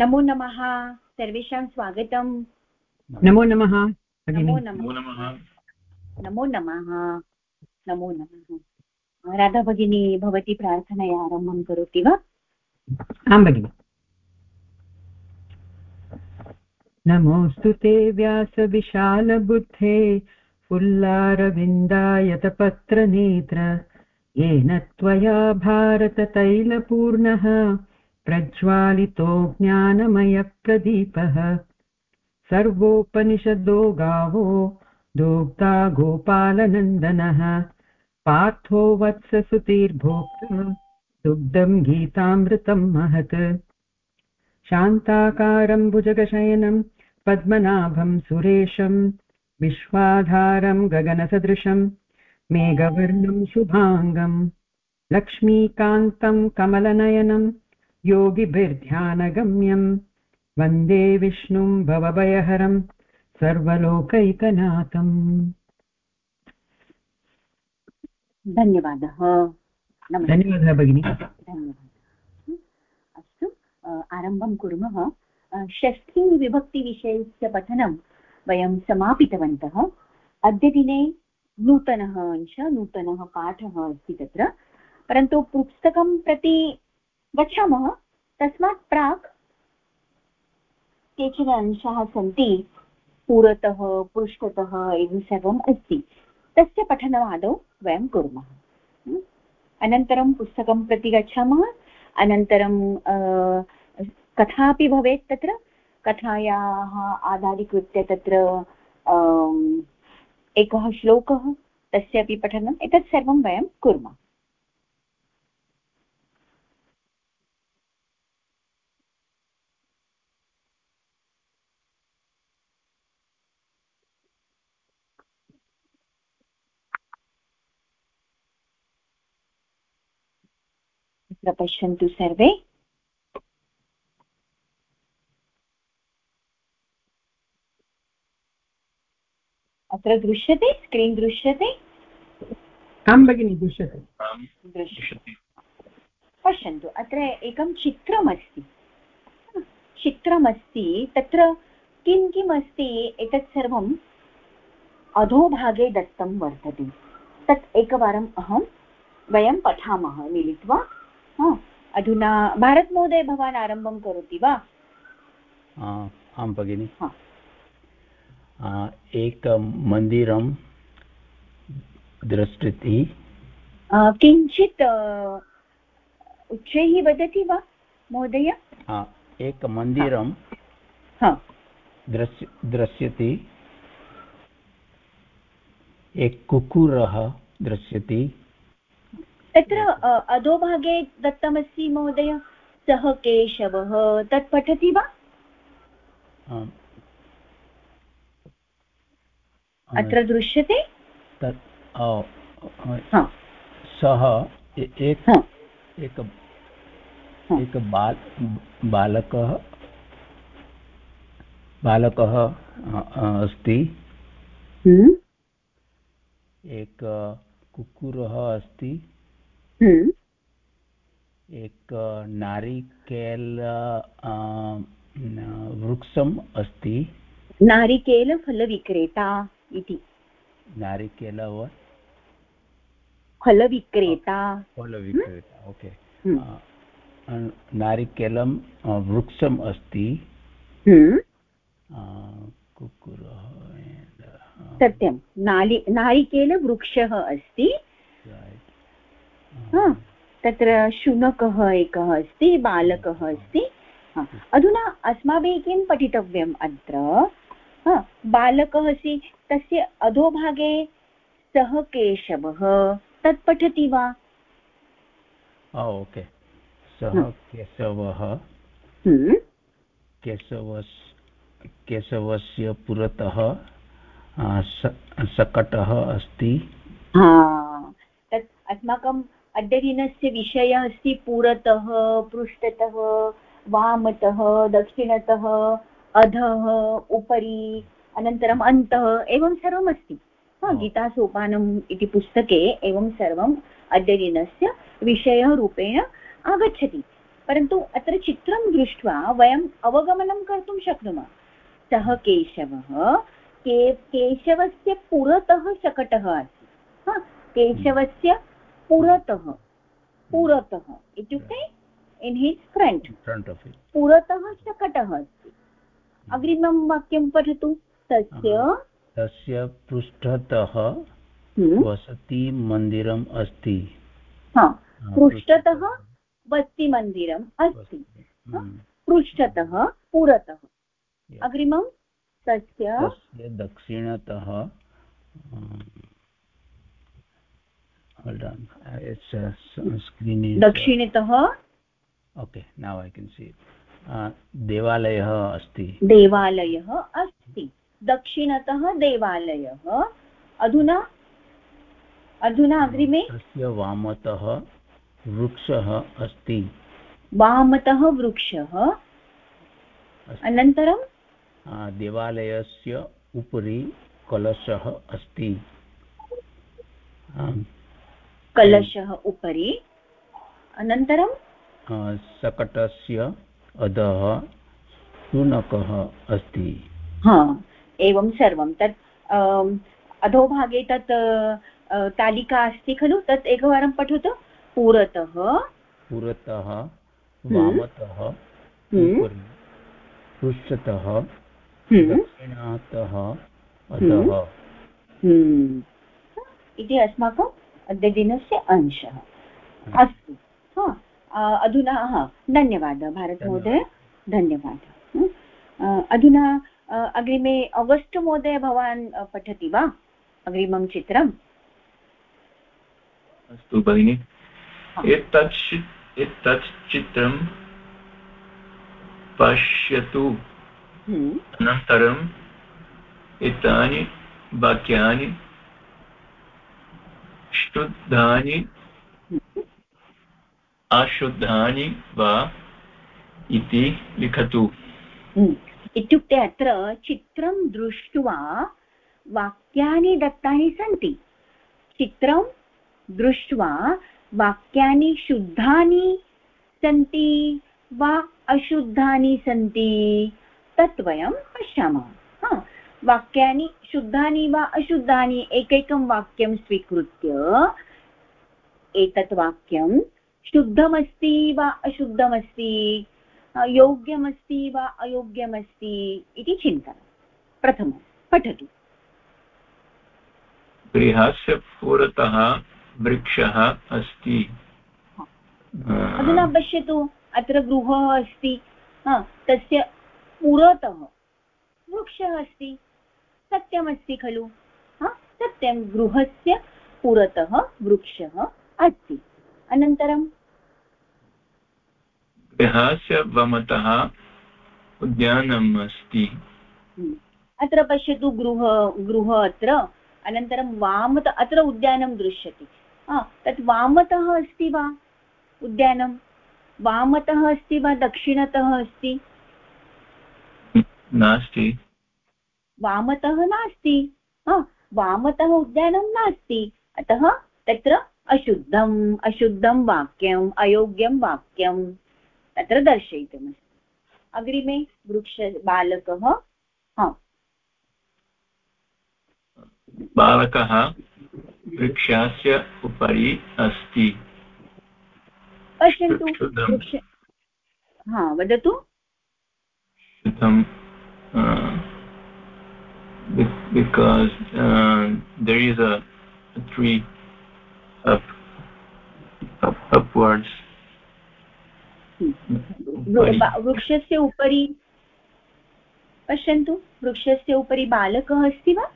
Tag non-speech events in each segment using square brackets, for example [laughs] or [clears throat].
नमो नमः। सर्वेषां स्वागतम्। नमो नमः नमो नमः। नमो नमः। नमो नमः। राधा भगिनी भवती प्रार्थनया आरम्भं करोति वा? आं भगिनि। नमोऽस्तु ते व्यासविशालबुद्धे फुल्लारविन्दायतपत्रनेत्र येन त्वया भारततैलपूर्णः। प्रज्वालितो ज्ञानमयप्रदीपः। सर्वोपनिषदो गावो दोग्धा गोपालनन्दनः। पार्थो वत्ससुतीर्भोक्ता दुग्धम् गीतामृतम् महत्। शान्ताकारम् भुजगशयनम् पद्मनाभम् सुरेशम् विश्वाधारम् गगनसदृशम् मेघवर्णम् शुभाङ्गम् लक्ष्मीकान्तम् कमलनयनम् योगिभिर्ध्यानगम्यम्। वंदे विष्णुम् भवभयहरम्। सर्वलोकैकनाथम्। धन्यवादः। धन्यवादः भगिनी। अस्तु आरम्भं कुर्मः। षष्ठीविभक्तिविषयस्य पठनं वयं समापितवन्तः। अद्यदिने नूतनः अंश नूतनः पाठः अस्ति तत्र। परन्तु पुस्तकं प्रति गच्छामः। तस्मात् प्राक् केचन अंशाः सन्ति। पुरतः पृष्ठतः एवं सर्वम् अस्ति। तस्य पठनमादौ वयं कुर्मः। अनन्तरं पुस्तकं प्रति गच्छामः। अनन्तरं कथा अपि भवेत् तत्र। कथायाः आधारीकृत्य तत्र एकः श्लोकः तस्यापि पठनम्। एतत् सर्वं वयं कुर्मः। तत्र पश्यन्तु सर्वे अत्र दृश्यते? स्क्रीन् दृश्यते? आं भगिनि दृश्यते। दृश्यते। पश्यन्तु अत्र एकं चित्रमस्ति। चित्रमस्ति तत्र किं किम् अस्ति एतत् सर्वम् अधोभागे दत्तं वर्तते। तत् एकवारम् अहं वयं पठामः मिलित्वा। अधुना भारतमहोदय भवान् आरम्भं करोति वा? आं भगिनि। एकं मन्दिरं दृष्टति किञ्चित् उच्चैः वदति वा महोदय? एकमन्दिरं दृश्य दृश्यति एक कुकुरः दृश्यति तत्र अधोभागे दत्तमस्ति महोदय सः केशवः तत् पठति वा? अत्र दृश्यते? सः एक एक एक बाल बालकः बालकः अस्ति। हम्म। एक कुकुरः अस्ति। एक नारिकेल वृक्षम् अस्ति। नारिकेलफलविक्रेता इति। नारिकेल फलविक्रेता। फलविक्रेता ओके हम्म। नारिकेलं वृक्षम् अस्ति। हम्म। कुकुरः सत्यं। नारि नारिकेलवृक्षः अस्ति। तत्र शुनकः एकः अस्ति बालकः अस्ति। अधुना अस्माभिः किं पठितव्यम् अत्र? बालकः अस्ति तस्य अधोभागे सः केशवः तत् पठति वा? ओके। सः केशवः हम्म। केशवस् केशवस्य पुरतः सकटः अस्ति। तत् अस्माकं अद्यदिनस्य विषयः अस्ति पुरतः पृष्ठतः वामतः दक्षिणतः अधः उपरि अनन्तरम् अन्तः एवं सर्वम् अस्ति। गीतासोपानम् इति पुस्तके एवं सर्वम् अद्यदिनस्य विषयरूपेण आगच्छति। परन्तु अत्र चित्रं दृष्ट्वा वयम् अवगमनं कर्तुं शक्नुमः। सः केशवः के केशवस्य पुरतः शकटः अस्ति। केशवस्य पुरतः पुरतः इत्युक्ते इन् हिस् फ्रण्ट् पुरतः शकटः अस्ति। अग्रिमं वाक्यं पठतु। तस्य तस्य पृष्ठतः। वसति मन्दिरम् अस्ति। पृष्ठतः वस्तिमन्दिरम् अस्ति। पृष्ठतः पुरतः। अग्रिमं तस्य तस्य दक्षिणतः दक्षिणतः okay now I can see देवालयः अस्ति। देवालयः अस्ति। दक्षिणतः देवालयः। अधुना अधुना अग्रिमे? तस्य वामतः वृक्षः अस्ति। वामतः वृक्षः। अनन्तरं? देवालयस्य उपरि कलशः अस्ति। कलशः उपरि अनन्तरं सकटस्य अधः शुनकः अस्ति। हा एवं सर्वं। तत् अधोभागे तत् तालिका अस्ति खलु? तत् एकवारं पठतु। पुरतः। पुरतः हम्म। वामतः हम्म। पृष्ठतः हम्म। दक्षिणातः अधः। इति अस्माकम् अद्यदिनस्य अंशः। अस्तु अधुना हा धन्यवादः भारतमहोदय धन्यवादः। अधुना अग्रिमे अगस्ट् महोदय भवान् पठति वा अग्रिमं चित्रम् अस्तु भगिनि। एतत् एतत् चित्रं पश्यतु। हम्म। अनन्तरम् एतानि वाक्यानि शुद्धानि अशुद्धानि वा इति लिखतु। इत्युक्ते अत्र चित्रं दृष्ट्वा वाक्यानि दत्तानि सन्ति चित्रं दृष्ट्वा वाक्यानि शुद्धानि सन्ति वा अशुद्धानि सन्ति तत् वयं पश्यामः वाक्यानि शुद्धानि वा अशुद्धानि एकैकं वाक्यं स्वीकृत्य एतत् वाक्यं शुद्धमस्ति वा अशुद्धमस्ति योग्यमस्ति वा अयोग्यमस्ति इति चिन्तनं। प्रथमं पठतु। गृहस्य पुरतः वृक्षः अस्ति। अधुना पश्यतु अत्र गृहः अस्ति तस्य पुरतः वृक्षः अस्ति। सत्यमस्ति खलु? सत्यं गृहस्य पुरतः वृक्षः अस्ति। अनन्तरं गृहस्य वमतः उद्यानम् अस्ति। हम्म। अत्र पश्यतु गृह गृह अत्र। अनन्तरं वामत अत्र उद्यानं दृश्यते। तत् वामतः अस्ति वा उद्यानं? वामतः अस्ति वा दक्षिणतः अस्ति? नास्ति। वामतः नास्ति। वामतः उद्यानं नास्ति। अतः तत्र अशुद्धम् अशुद्धं वाक्यम् अयोग्यं वाक्यं तत्र दर्शयितुमस्ति। अग्रिमे वृक्ष बालकः हा। बालकः वृक्षस्य उपरि अस्ति। पश्यन्तु वृक्ष हा वदतु। Because uh, there is a, a tree up, up upwards. वृक्षस्य उपरि पश्यन्तु वृक्षस्य उपरि बालकः अस्ति वा?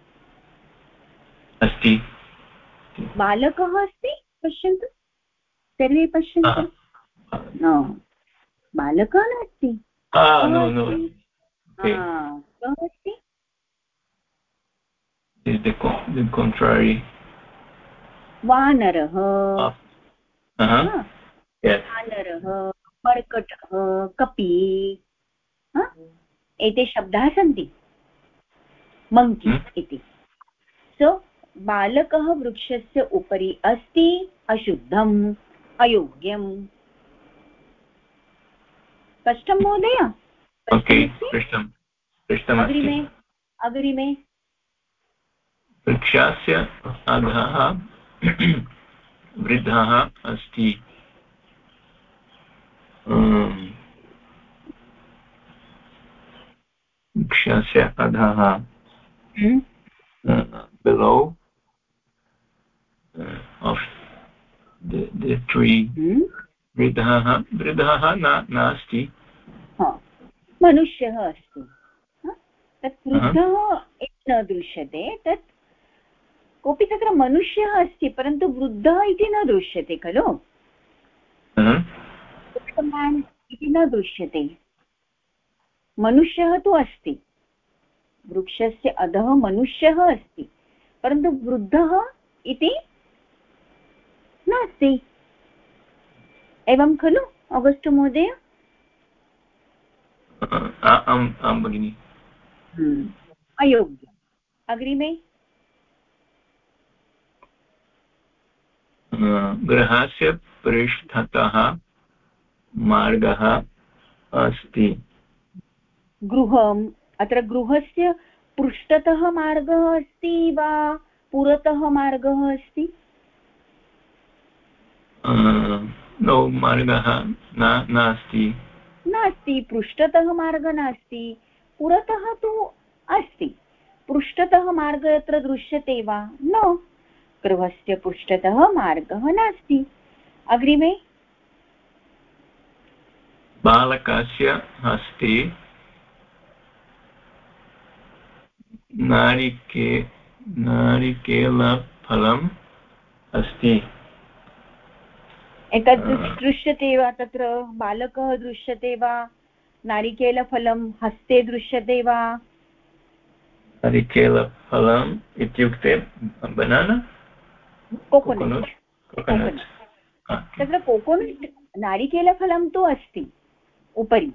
अस्ति। बालकः अस्ति? पश्यन्तु। सर्वे पश्यन्तु। बालकः नास्ति। कः अस्ति? वानरः। वानरः मर्कटः कपि। एते शब्दाः सन्ति। Monkey hmm. इति। सो बालकः वृक्षस्य उपरि अस्ति अशुद्धम् अयोग्यम् स्पष्टं महोदय? अग्रिमे अग्रिमे। वृक्षस्य अधः वृद्धः अस्ति। वृक्षस्य अधः। the tree हम्म, वृद्धः वृद्धः न नास्ति। मनुष्यः अस्ति। तत् वृद्धः न दृश्यते। तत् कोऽपि तत्र मनुष्यः अस्ति परन्तु वृद्धः इति न दृश्यते खलु. मैन् इति न दृश्यते। मनुष्यः तु अस्ति। वृक्षस्य अधः मनुष्यः अस्ति। परन्तु वृद्धः इति नास्ति। एवं खलु अगस्टु महोदय? भगिनि। अयोग्यम्। अग्रिमे? गृहस्य पृष्ठतः मार्गः अस्ति। गृहम् अत्र गृहस्य पृष्ठतः मार्गः अस्ति वा पुरतः मार्गः अस्ति? नो मार्गः नास्ति। नास्ति पृष्ठतः मार्गः नास्ति पुरतः तु अस्ति। पृष्ठतः मार्गः यत्र दृश्यते वा? न। गृहस्य पृष्ठतः मार्गः नास्ति। अग्रिमे। बालकस्य हस्ते नारिके नारिकेलफलम् अस्ति। एतत्. दृश्यते वा तत्र? बालकः दृश्यते वा? नारिकेलफलं हस्ते दृश्यते वा? नारिकेलफलम् इत्युक्ते बनाना? कोकोनट्. कोकोनट्. तत्र कोकोनट् नारिकेलफलं तु अस्ति उपरि?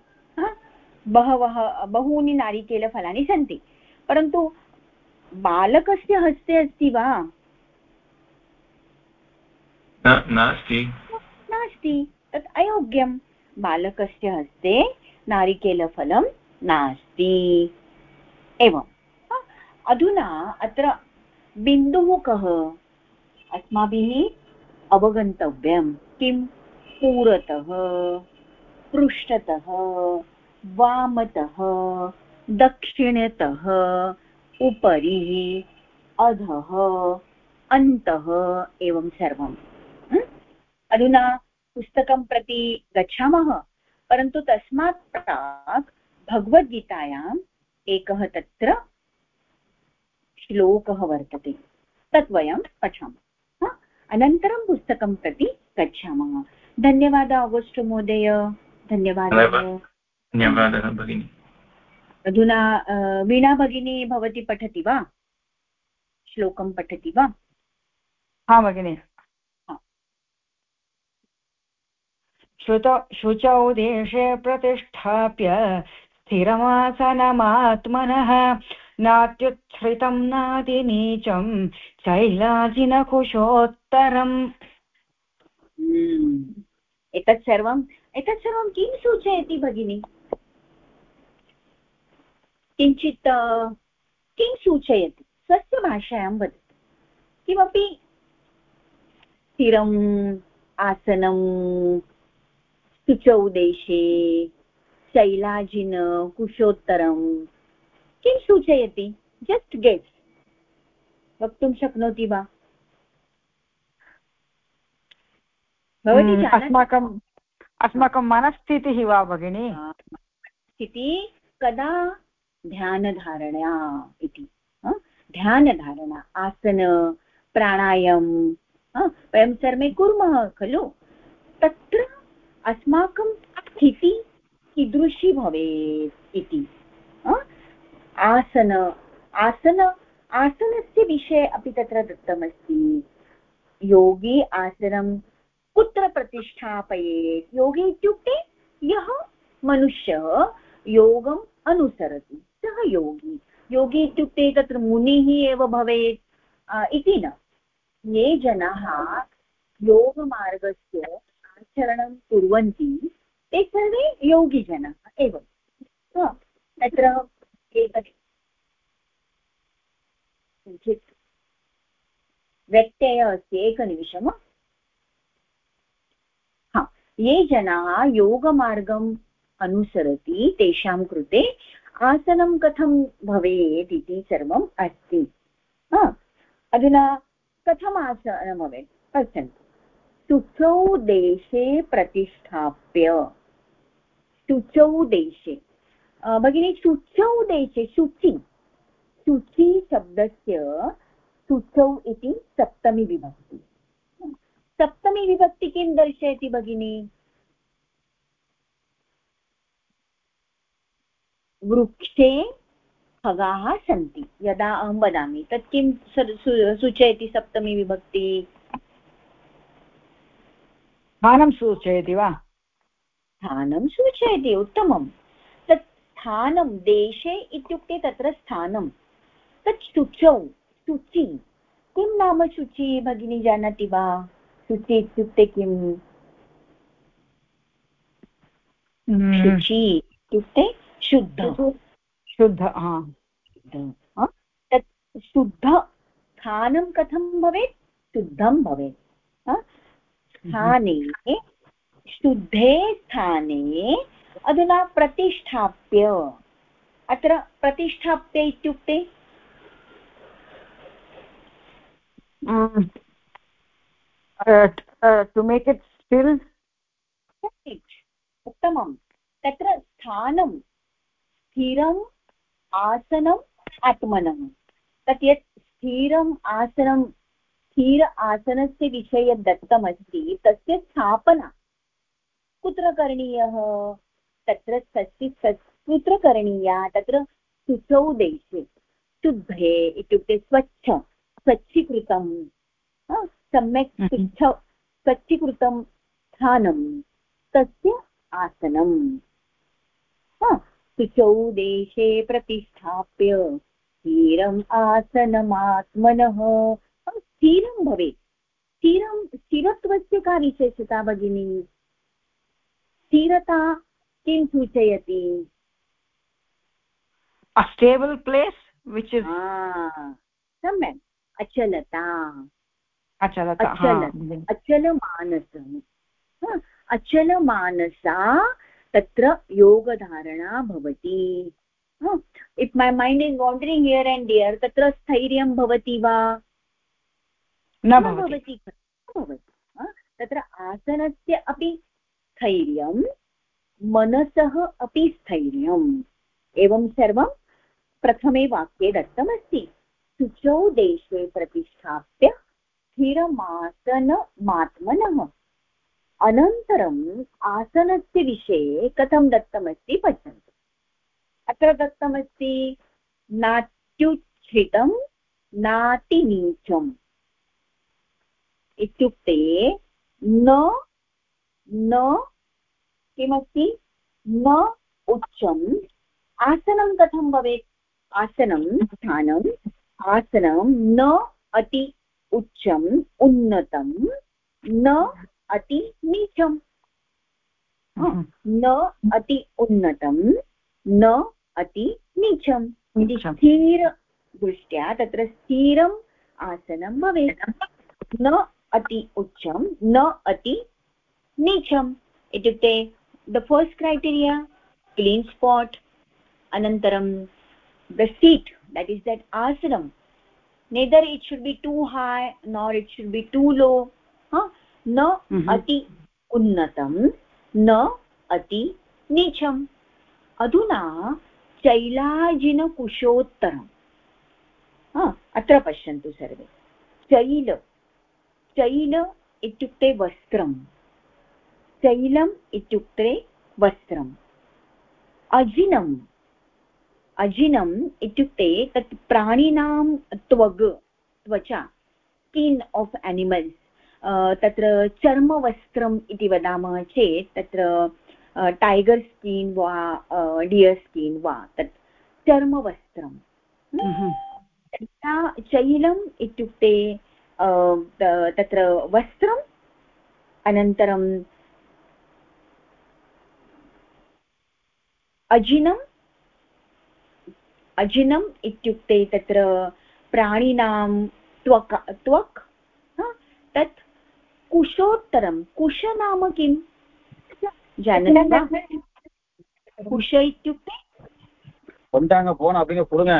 बहवः बहूनि नारिकेलफलानि सन्ति. परन्तु बालकस्य हस्ते अस्ति वा? नास्ति. नास्ति. तत् अयोग्यं. बालकस्य हस्ते नारिकेलफलं नास्ति. एवं. हा? अधुना अत्र बिन्दुः कः? अस्माभिः अवगन्तव्यं। किं? पुरतः, पृष्ठतः, वामतः, दक्षिणतः, उपरि, अधः, अन्तः एवं सर्वम् अधुना पुस्तकं प्रति गच्छामः। परन्तु तस्मात् प्राक् भगवद्गीतायाम् एकः तत्र श्लोकः वर्तते। तत् वयं पठामः? अनन्तरं पुस्तकं प्रति गच्छामः। धन्यवादः आगस्ट् महोदय। धन्यवादः। धन्यवादः। भगिनि। अधुना वीणा भगिनी भवती पठति वा? श्लोकं पठति वा? हा भगिनि। हा। श्रुत शुचौ देशे प्रतिष्ठाप्य स्थिरमासनमात्मनः नात्युच्छ्रितं नातिनीचं शैलाजिनकुशोत्तरम्। हम्म। एतत् सर्वम् एतत् सर्वं किं सूचयति भगिनि? किञ्चित् किं सूचयति? स्वस्य भाषायां वदतु किमपि स्थिरम् आसनं शुचौ देशे शैलाजिन कुशोत्तरं किं सूचयति? जस्ट् गेस् वक्तुं शक्नोति वा? हम्म, अस्माकं अस्माकं मनस्थितिः वा भगिनि? स्थितिः कदा? ध्यानधारणा इति ध्यानधारणा आसन प्राणायाम हा? वयं सर्वे कुर्मः खलु? तत्र अस्माकं स्थितिः कीदृशी भवेत् इति? आसन आसन, आसनस्य विषये अपि तत्र दत्तमस्ति। योगी आसनं कुत्र प्रतिष्ठापयेत्? योगी इत्युक्ते यः मनुष्यः योगम् अनुसरति, सः योगी। योगी इत्युक्ते तत्र मुनिः एव भवेत् इति न। ये जनाः योगमार्गस्य आचरणं कुर्वन्ति, ते सर्वे योगिजनाः एव। तत्र किञ्चित् व्यत्ययः अस्ति हा, ये जनाः योगमार्गम् अनुसरति तेषां कृते, आसनं कथं भवेत् इति सर्वम् अस्ति। अधुना कथम् आसनं भवेत् पश्यन्तु देशे प्रतिष्ठाप्य शुचौ देशे भगिनी शुचौ देशे शुचि शुचि शब्दस्य शुचौ इति सप्तमी विभक्ति। सप्तमी विभक्ति किं दर्शयति भगिनी? वृक्षे खगाः सन्ति यदा अहं वदामि। तत् किं सूचयति सप्तमी विभक्ति? स्थानं सूचयति वा? स्थानं सूचयति उत्तमं तत् स्थानं देशे इत्युक्ते तत्र स्थानं। तत् शुचौ शुचि। किं नाम शुचि भगिनी जानाति वा? शुचि इत्युक्ते किम्। शुचि इत्युक्ते शुद्ध। शुद्ध। तत् शुद्ध स्थानं कथं भवेत्? शुद्धं भवेत् स्थाने शुद्धे स्थाने अधुना प्रतिष्ठाप्य। अत्र प्रतिष्ठाप्य इत्युक्ते? टु मेक् इट् स्टिल् उत्तमं तत्र स्थानं स्थिरम् आसनम् आत्मनः तत् यत् स्थिरम् आसनं स्थिर आसनस्य विषये दत्तमस्ति तस्य स्थापना। कुत्र करणीयः? तत्र तस्य कुत्र करणीया तत्र शुचौ देशे। शुद्धे इत्युक्ते स्वच्छ स्वच्छीकृतं सम्यक् स्वच्छ स्वच्छीकृतं स्थानं तस्य आसनम्। शुचौ देशे प्रतिष्ठाप्य स्थिरम् आसनमात्मनः स्थिरं भवेत्। स्थिरं स्थिरत्वस्य का विशेषता भगिनी? स्थिरता किं सूचयति? स्टेबल् प्लेस् विच् इस् सम्यक्। अचलता। अचलता अचलमानसः। अचलमानसा तत्र योगधारणा भवति। If my mind is wandering here and there तत्र स्थैर्यं भवति वा? न भवति। तत्र आसनस्य अपि स्थैर्यं मनसः अपि स्थैर्यम्। एवं सर्वं प्रथमे वाक्ये दत्तमस्ति। शुचौ देशे प्रतिष्ठाप्य स्थिरमासनमात्मनः। अनन्तरम् आसनस्य विषये कथं दत्तमस्ति पश्यन्तु अत्र दत्तमस्ति नात्युच्छ्रितं नातिनीचम्। इत्युक्ते न न किमस्ति? न उच्चम्। आसनं कथं भवेत्? आसनं स्थानम् आसनं न अति उच्चम् उन्नतं न अति नीचम्। हम्म। न अति उन्नतं न अति नीचम्। स्थिरदृष्ट्या तत्र स्थिरम् आसनं भवेत्। न अति उच्चं न अति नीचम्। इत्युक्ते the first criteria clean spot अनन्तरं the seat that is that आसनं neither it should be too high nor it should be too low न अति उन्नतं न अति नीचम् अधुना चैलाजिनकुशोत्तरम् अत्र पश्यन्तु सर्वे चैल चैल इत्युक्ते वस्त्रं चैलम् इत्युक्ते वस्त्रम्। अजिनम्। अजिनम् इत्युक्ते तत् प्राणिनां त्वग् त्वचा स्किन् आफ् एनिमल्स्। तत्र चर्मवस्त्रम् इति वदामः चेत् तत्र टैगर् स्कीन् वा डियर् स्कीन् वा तत् चर्मवस्त्रम्। चैलम् इत्युक्ते तत्र वस्त्रम् अनन्तरं अजिनम् अजिनम् इत्युक्ते तत्र प्राणिनां त्वक् त्वक् तत् कुशोत्तरं कुश नाम किम् जानति वा कुश इत्युक्ते கொண்டாங்க போன அப்படிங்க கொடுங்க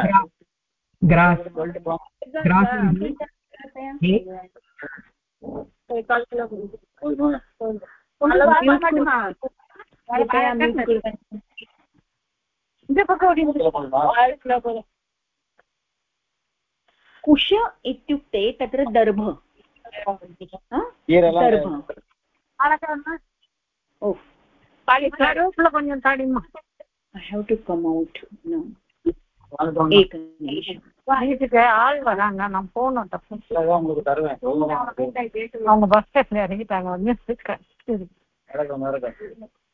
ग्रास् ग्रास् कृपया म्यूट् कुर्वन्तु कुश इत्युक्ते तत्र दर्भ दर्भ ओ கொஞ்சம் தாடிமா I have to come out न एकनिमिषम् வீட்டுக்கு ஆள் வராங்க நான் போகணும் தப்பு உங்களுக்கு தருவேன் அவங்க பஸ் ஸ்டாப்ல இறங்கிட்டாங்க வந்து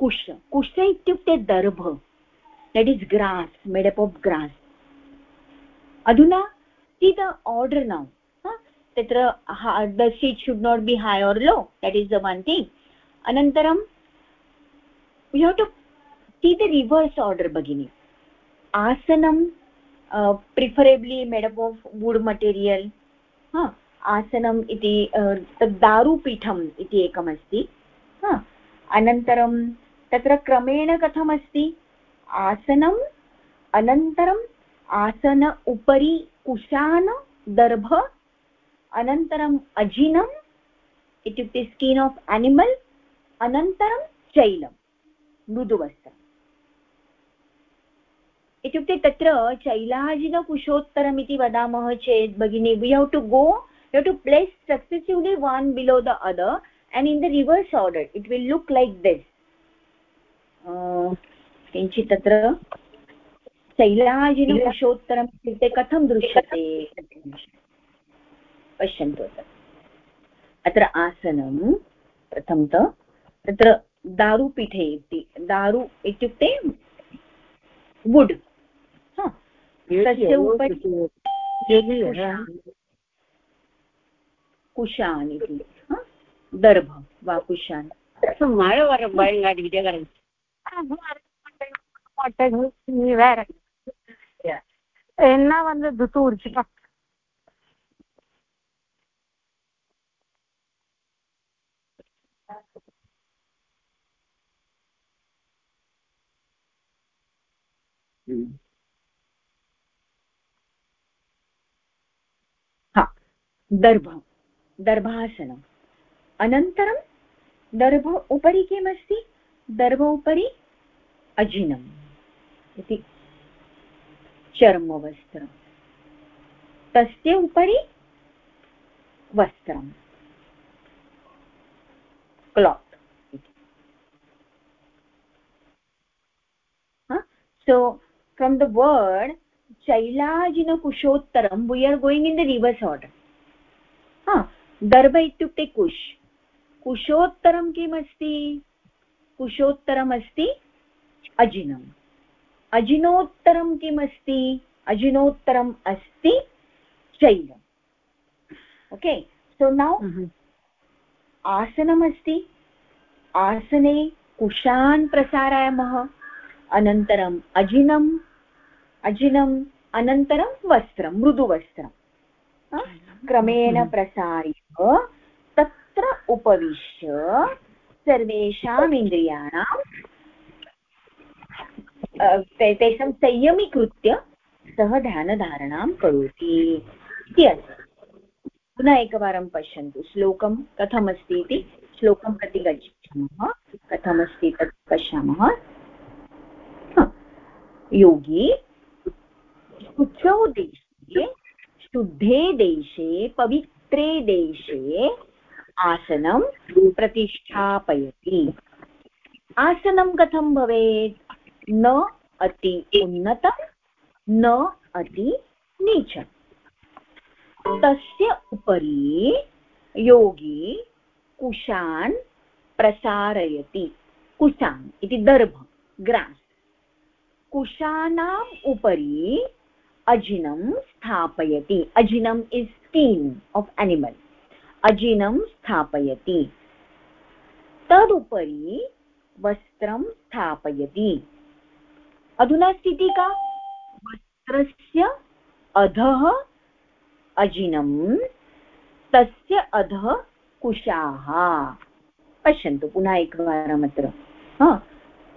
कुश कुश इत्युक्ते दर्भ. That is grass made up of grass अधुना सी द आर्डर् नौ तत्र the seat should not be high or low that is the one thing अनन्तरं you have to see the reverse order भगिनि. आसनं preferably made up of wood material आसनम् इति तद् दारुपीठम् इति एकमस्ति. अनन्तरं तत्र क्रमेण कथमस्ति? आसनम्, अनन्तरम् आसन उपरि कुशान, दर्भ, अनन्तरम् अजिनम्, इत्युक्ते स्किन् आफ् एनिमल् अनन्तरं चैलं, मृदुवस्त्रम्। इत्युक्ते तत्र चैलाजिनकुशोत्तरम् इति वदामः चेत्, भगिनी we have to go have to place successively one below the other, and in the reverse order, it will look like this. किञ्चित् तत्र शैलाजिनकुशोत्तरम् इत्युक्ते कथं दृश्यते? पश्यन्तु अत्र। आसनं प्रथमतः तत्र दारुपीठे इति दारु इत्युक्ते वुड्। तस्य उपरि कुशान् इति। दर्भ वा कुशान्। வேற என்ன வந்து துத்து உரிச்சுப்பா हा दर्भ दर्भासनम् अनन्तरं दर्भ उपरि किमस्ति दर्भ उपरि अजिनम् इति चर्मवस्त्रं तस्य उपरि वस्त्रं क्लात् इति। so, from the word चैलाजिन कुशोत्तरं we are going in the reverse order हा? दर्भ इत्युक्ते कुश्। कुशोत्तरं किम् अस्ति कुशोत्तरम् अस्ति अजिनम्। अजिनोत्तरं किम् अस्ति अजिनोत्तरम् अस्ति चैलम् ओके सो नौ आसनमस्ति। आसने कुशान् प्रसारयामः अनन्तरम् अजिनम्। अजिनम् अनन्तरं वस्त्रं मृदुवस्त्रं क्रमेण प्रसार्य तत्र उपविश्य सर्वेषाम् इन्द्रियाणां तेषां संयमीकृत्य सः ध्यानधारणां करोति इति अस्ति। पुनः एकवारं पश्यन्तु, श्लोकं कथमस्ति इति? श्लोकं प्रति गच्छामः। कथमस्ति तत् पश्यामः? योगी शुचौ देशे, शुद्धे देशे, पवित्रे देशे आसनं प्रतिष्ठापयति। आसनं कथं भवेत्? न अति उन्नतं, न अति नीचम् तस्य उपरि योगी कुशान् प्रसारयति। कुशान् इति दर्भ, ग्रास्। कुशानाम् उपरि अजिनं स्थापयति। अजिनम् इस् स्कीन् आफ् एनिमल् अजिनं स्थापयति। तदुपरि वस्त्रं स्थापयति। अधुना स्थितिः का? वस्त्रस्य अधः अजिनं, तस्य अधः कुशाः। पश्यन्तु, पुनः एकवारम् अत्र।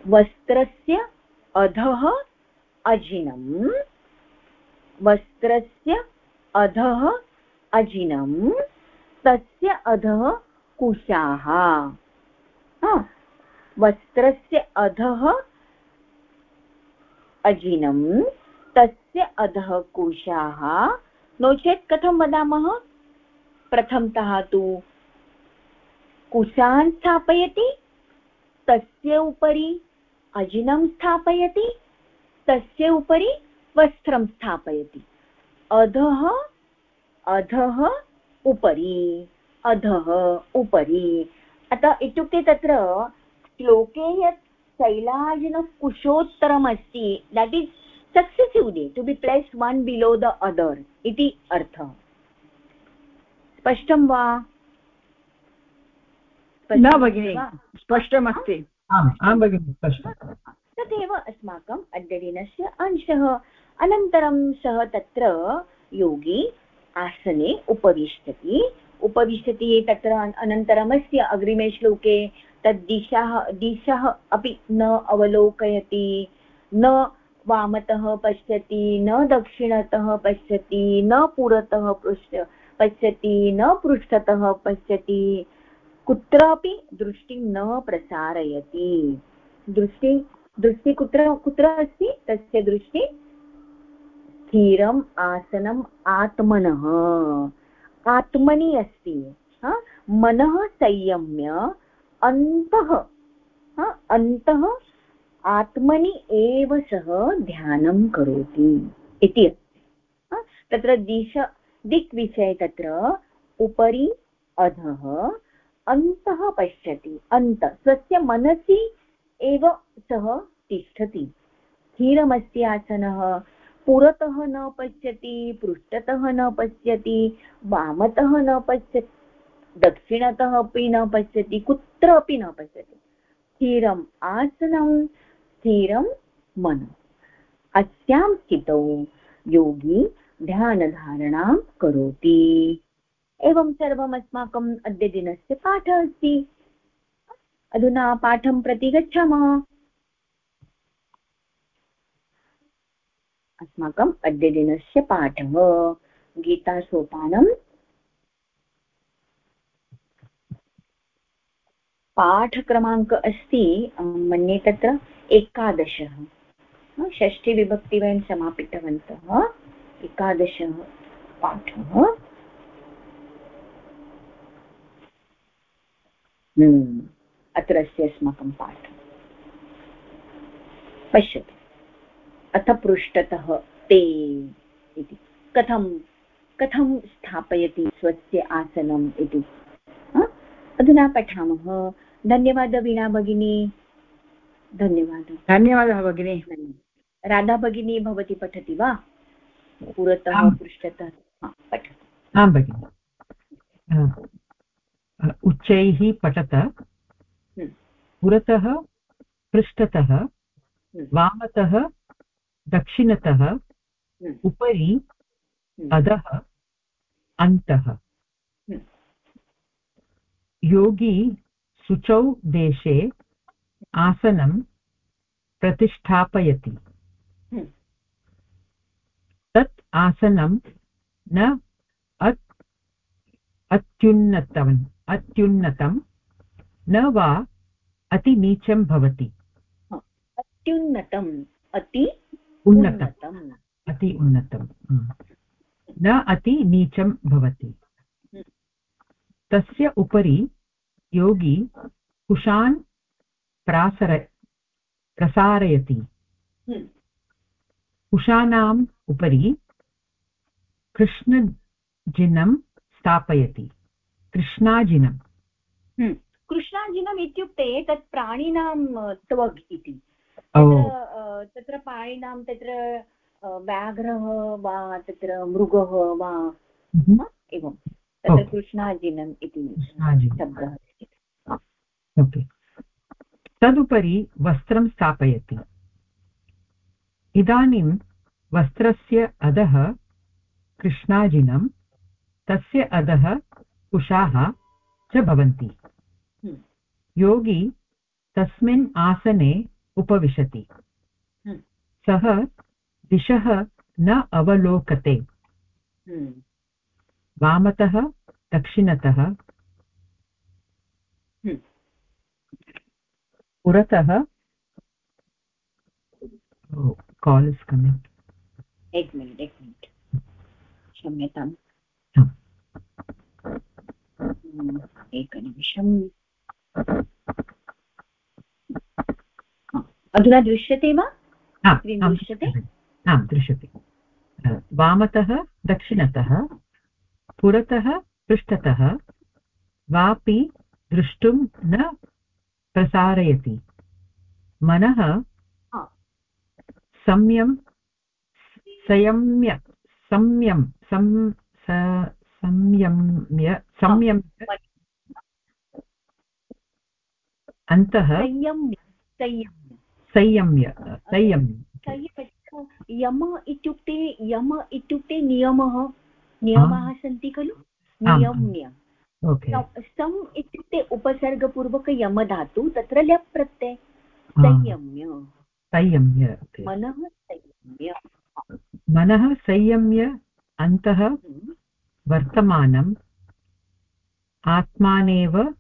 वस्त्रस्य अधः अजिनं, वस्त्रस्य अधः अजिनं तस्य अधः कुशाः। वस्त्रस्य अधः अजिनं तस्य अधः कुशाः। नो चेत् कथं वदामः? प्रथमतः तु कुशान् स्थापयति, तस्य उपरि अजिनं स्थापयति, तस्य उपरि वस्त्रं स्थापयति। अधः अधः उपरि अधः उपरि। अतः इत्युक्ते तत्र श्लोके यत् शैलाजिनकुशोत्तरमस्ति that is successively to be place one below the other इति अर्थः। स्पष्टं वा? न भगिनि स्पष्टमस्ति। तदेव अस्माकम् अद्यदिनस्य अंशः। अनन्तरं सः तत्र योगी आसने उपविशति उपविशति तत्र अनन्तरमस्य अग्रिमे श्लोके तद् दिशः दिशः अपि न अवलोकयति। न वामतः पश्यति, न दक्षिणतः पश्यति, न पुरतः पृष्ठ पश्यति, न पृष्ठतः पश्यति। कुत्रापि दृष्टिं न प्रसारयति। दृष्टि दृष्टि कुत्र कुत्र अस्ति? तस्य दृष्टि स्थिरम् आसनम्, आत्मनः। आत्मनि अस्ति। मनः संयम्य, अन्तः अन्तः आत्मनि एव सः ध्यानं करोति इति तत्र दिश, दिक्विषये तत्र उपरि अधः, अन्तः पश्यति। अन्त, स्वस्य मनसि एव सः तिष्ठति। स्थिरमस्ति आसनः पुरतः न पश्यति, पृष्ठतः न पश्यति, वामतः न पश्यति, दक्षिणतः अपि न पश्यति कुत्र अपि न पश्यति। स्थिरम् आसनं, स्थिरं मनः। अस्यां स्थितौ योगी ध्यानधारणां करोति। एवं सर्वम् अस्माकम् अद्य दिनस्य पाठः अस्ति। अधुना पाठं प्रति गच्छामः। अस्माकम् अद्य दिनस्य पाठः गीतासोपानं पाठक्रमाङ्क अस्ति मन्ये तत्र एकादशः। षष्ठीविभक्ति वयं समापितवन्तः। एकादशः पाठः हम्म, अत्र अस्ति अस्माकं पाठः पश्यतु। अथ पृष्ठतः ते इति। कथं कथं स्थापयति स्वस्य आसनम् इति? अधुना पठामः। धन्यवादः वीणा भगिनी। धन्यवादः। धन्यवादः भगिनी। राधा भगिनी भवती पठति वा? पुरतः पृष्ठतः। पठतु। आं भगिनि। उच्चैः पठत। हम्म। पुरतः पृष्ठतः हम्म। वामतः दक्षिणतः हम्म। उपरि अधः अन्तः। योगी शुचौ देशे आसनं प्रतिष्ठापयति। हम्म। तत् आसनं न अत् अत्युन्नतम् अत्युन्नतं न वा अतिनीचं भवति। अत्युन्नतम् अति उन्नतम्। अति उन्नतं न अति नीचं भवति। तस्य उपरि योगी कुशान् प्रासर प्रसारयति। हम्म। उषाणाम् उपरि कृष्णजिनं स्थापयति। कृष्णाजिनं कृष्णाजिनम् इत्युक्ते तत् प्राणिनां त्वग् इति। तत्र अ, तत्र व्याघ्रः वा तत्र मृगः वा एवं। तत्र। कृष्णाजिनम् इति शब्दः ओके। तदुपरि वस्त्रं स्थापयति। इदानीं वस्त्रस्य अधः कृष्णाजिनं तस्य अधः कुशाः च भवन्ति। हम्म। योगी तस्मिन् आसने उपविशति। हम्म। सः दिशः न अवलोकते। हम्म। वामतः दक्षिणतः। पुरतः। काल् इस् कमिङ्ग् एक मिनिट् एक मिनिट्। क्षम्यताम् हम्म, एकनिमिषम् हा, अधुना दृश्यते वा? दृश्यते? आम् दृश्यते। वामतः दक्षिणतः पुरतः पृष्ठतः वापि द्रष्टुं न प्रसारयति। मनः हा। संयम्य संयम सं संयम्य संयम्य। अन्तः संयम्य। संयम्य संयम्य। संयम्य। संयम यम इत्युक्ते यम इत्युक्ते नियमः। नियमाः सन्ति खलु? नियम्य। सम् इत्युक्ते उपसर्गपूर्वक यमधातु तत्र ल्यप् प्रत्यय। संयम्य। संयम्य। मनः संयम्य। मनः संयम्य अन्तः हम्म, वर्तमानम् आत्मानेव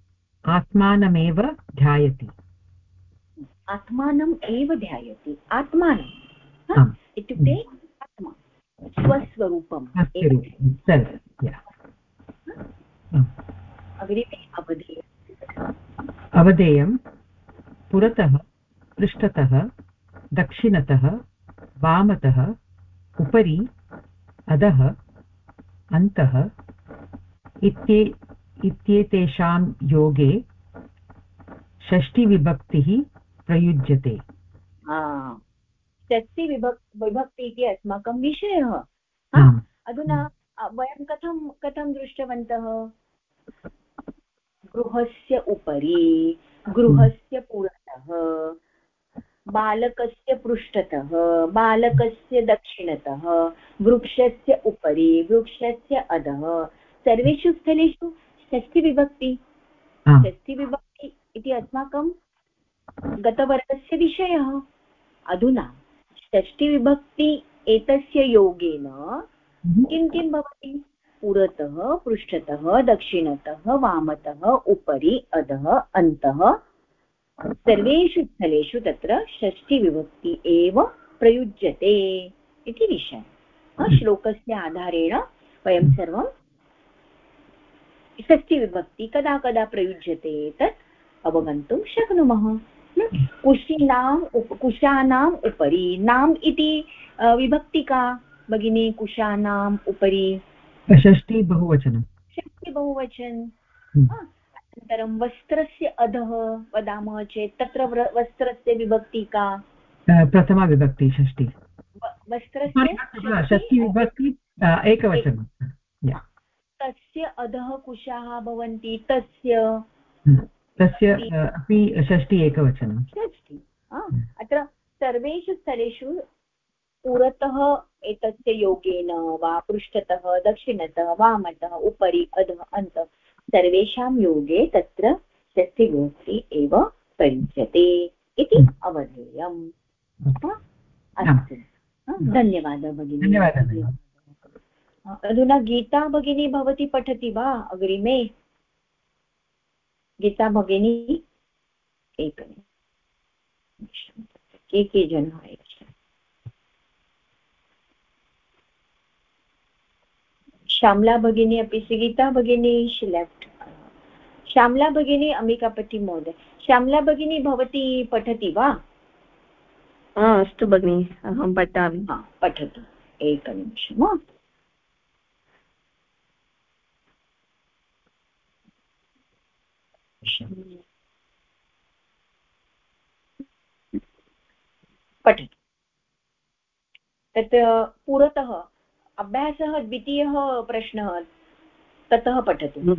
आत्मानमेव ध्यायति। आत्मानम् एव ध्यायति आत्मानं? आम्। इत्युक्ते आत्मा स्वस्वरूपम्। अग्रिमे अवधेय अवधेयं पुरतः पृष्ठतः दक्षिणतः वामतः उपरि अधः अन्तः इत्ये इत्येतेषां योगे षष्टिविभक्तिः प्रयुज्यते। षष्टि विभक् विभक्ति इति अस्माकं विषयः। हा? अधुना वयं कथं कथं दृष्टवन्तः? गृहस्य उपरि गृहस्य पुरतः बालकस्य पृष्ठतः बालकस्य दक्षिणतः वृक्षस्य उपरि वृक्षस्य अधः। सर्वेषु स्थलेषु षष्टिविभक्ति आम्। षष्टिविभक्ति इति अस्माकं गतवर्गस्य विषयः। अधुना षष्टिविभक्ति एतस्य योगेन Mhm. किं किं भवति? पुरतः पृष्ठतः दक्षिणतः वामतः उपरि अधः अन्तः। सर्वेषु स्थलेषु तत्र षष्टिविभक्ति एव प्रयुज्यते इति विषयः। श्लोकस्य आधारेण वयं सर्वं षष्टिविभक्ति कदा कदा प्रयुज्यते तत् अवगन्तुं शक्नुमः? कुशीनाम् उप कुशानाम् उपरि नाम् इति अ, विभक्ति का? भगिनी कुशानाम् उपरि। षष्टि बहुवचनं। षष्टि बहुवचन। हम्म. अनन्तरं वस्त्रस्य अधः वदामः चेत् तत्र वस्त्रस्य विभक्ति का? प्रथमा विभक्ति षष्टि वस्त्रस्य षष्टि विभक्ति एकवचनं। तस्य अधः कुशाः भवन्ति तस्य हम्म. तस्य अपि षष्टि एकवचनं। षष्टि हा, अत्र सर्वेषु स्थलेषु पुरतः एतस्य योगेन वा पृष्ठतः दक्षिणतः वामतः उपरि अधः अन्तः सर्वेषां योगे तत्र षष्टिविभक्ति एव प्रयुज्यते इति हम्म. अवधेयम्। अस्तु। धन्यवादः भगिनी। धन्यवादः। अधुना गीता भगिनी भवती पठति वा अग्रिमे? गीता भगिनी एकनिमिषं के के जनाः श्यामला भगिनी अपि गीता भगिनी शी लेफ्ट् श्यामला भगिनी अम्बिकापति महोदय। श्यामला भगिनी भवती पठति वा? अस्तु भगिनि अहं पठामि। हा पठतु। एकनिमिषं वा पठतु। तत् पुरतः अभ्यासः द्वितीयः प्रश्नः ततः पठतु।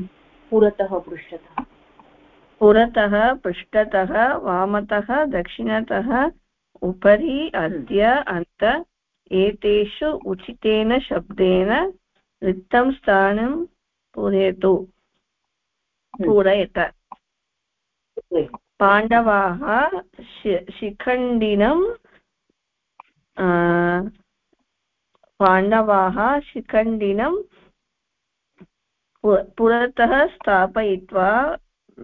पुरतः पृष्ठतः। पुरतः पृष्ठतः वामतः दक्षिणतः उपरि अद्य अन्त एतेषु उचितेन शब्देन रिक्तं स्थानं पूरयतु। पूरयत। पाण्डवाः शिखण्डिनं पाण्डवाः शिखण्डिनं पुरतः स्थापयित्वा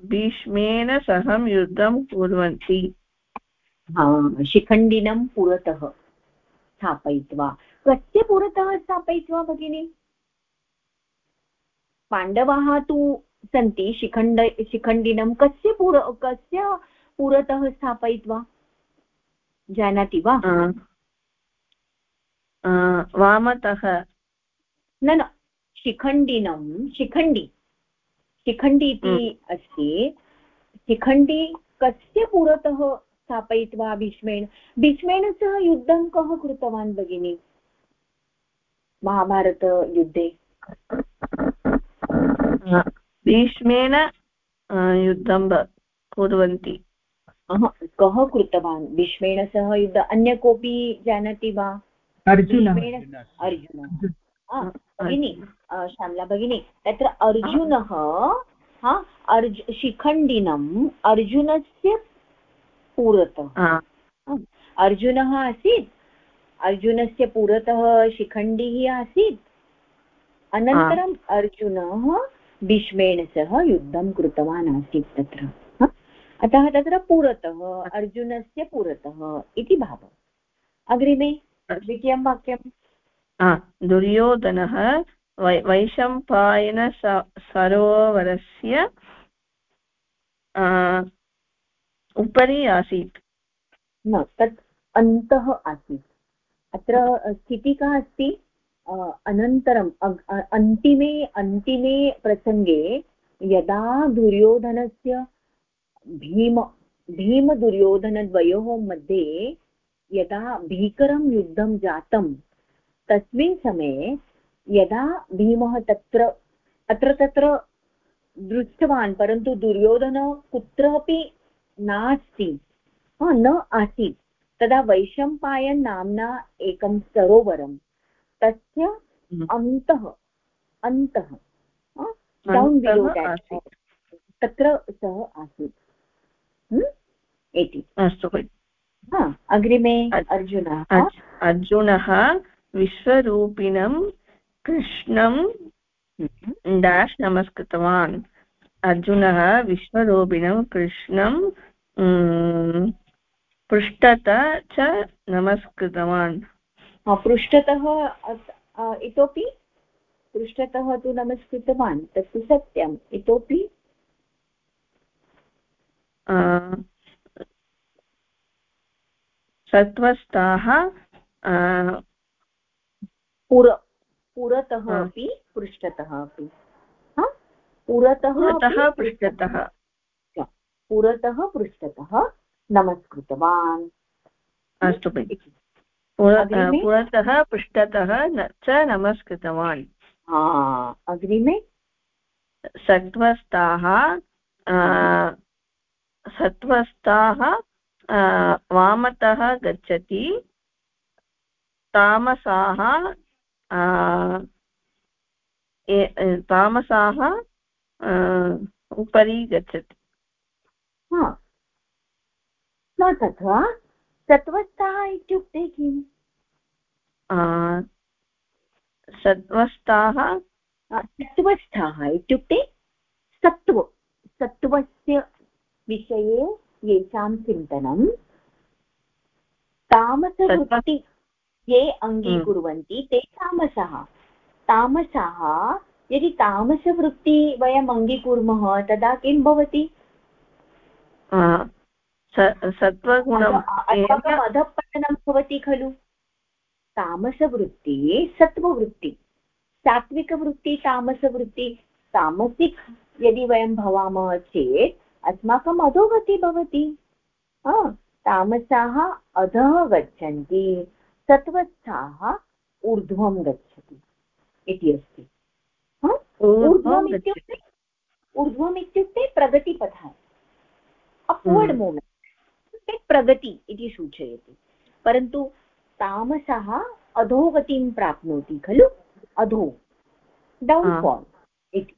भीष्मेण सह युद्धं कुर्वन्ति। शिखण्डिनं पुरतः स्थापयित्वा। कस्य पुरतः स्थापयित्वा भगिनि? पाण्डवाः तु सन्ति शिखण्ड शिखण्डिनं कस्य पुर कस्य पुरतः स्थापयित्वा? जानाति वा? वामतः। न न शिखण्डिनं शिखण्डी। शिखण्डी इति अस्ति। शिखण्डी कस्य पुरतः स्थापयित्वा भीष्मेण? भीष्मेण सह युद्धं कः कृतवान् भगिनी? महाभारतयुद्धे। भीष्मेण युद्धं कुर्वन्ति। कः कृतवान्? भीष्मेण सह युद्ध अन्य कोऽपि जानाति वा? अर्जुनः। अर्जुनः। भगिनि श्यामला भगिनी तत्र अर्जुनः हा अर्ज़ शिखण्डिनम् अर्जुनस्य पुरतः। अर्जुनः आसीत्? अर्जुनस्य पुरतः शिखण्डिः आसीत्? अनन्तरम् अर्जुनः भीष्मेण सह युद्धं कृतवान् आसीत् तत्र। अतः तत्र पुरतः अर्जुनस्य पुरतः इति भावः। अग्रिमे द्वितीयं वाक्यं दुर्योधनः वै वैशम्पायन सरोवरस्य उपरि आसीत्। न तत् अन्तः आसीत्। अत्र स्थितिः का अस्ति। अनन्तरम् अन्तिमे अन्तिमे प्रसङ्गे यदा दुर्योधनस्य भीम, भीमदुर्योधनद्वयोः मध्ये यदा भीकरं युद्धं जातं, तस्मिन् समये यदा भीमः तत्र, अत्र तत्र दृष्टवान्, परन्तु दुर्योधन कुत्रापि नास्ति न आसीत्। तदा वैशम्पायन् नाम्ना एकं सरोवरं तस्य हम्म। अन्तः अन्तः तत्र सः आसीत्। इति अस्तु अग्रिमे अर्जुनः। अर्जुनः विश्वरूपिणं कृष्णं डाश् नमस्कृतवान्। अर्जुनः विश्वरूपिणं कृष्णं पृष्ठत च नमस्कृतवान्। पृष्ठतः इतोपि पृष्ठतः तु नमस्कृतवान् तत्तु सत्यम्. इतोपि सत्त्वस्थाः पुर पुरतः अपि पृष्ठतः अपि. पुरतः पृष्ठतः. पुरतः पृष्ठतः नमस्कृतवान्. अस्तु पुरतः पृष्ठतः च नमस्कृतवान्। अग्रिमे? सत्त्वस्थाः सत्त्वस्थाः वामतः गच्छति तामसाः तामसाः उपरि गच्छति। न तथा। सत्त्वस्थाः इत्युक्ते किम् सत्त्वस्थाः सत्त्वस्थाः इत्युक्ते सत्त्व सत्त्वस्य विषये येषां चिन्तनं। तामसवृत्ति ये अङ्गीकुर्वन्ति ते तामसः। तामसः यदि तामसवृत्ति वयम् अङ्गीकुर्मः तदा किं भवति? सत्त्वगुणम् अस्माकम् अधःपतनं भवति खलु? तामसवृत्ति सत्त्ववृत्ति सात्विकवृत्ति तामसवृत्ति तामसिक यदि वयं भवामः चेत् अस्माकम् अधोगति भवति। तामसाः अधः गच्छन्ति सत्त्वस्थाः ऊर्ध्वं गच्छति इति अस्ति। ऊर्ध्वम् इत्युक्ते ऊर्ध्वम् इत्युक्ते प्रगतिपथः अप्वर्ड् हम्म। मूमेण्ट् प्रगति इति सूचयति। परन्तु तामसः अधोगतिं प्राप्नोति खलु? अधो डौन्फाल् इति।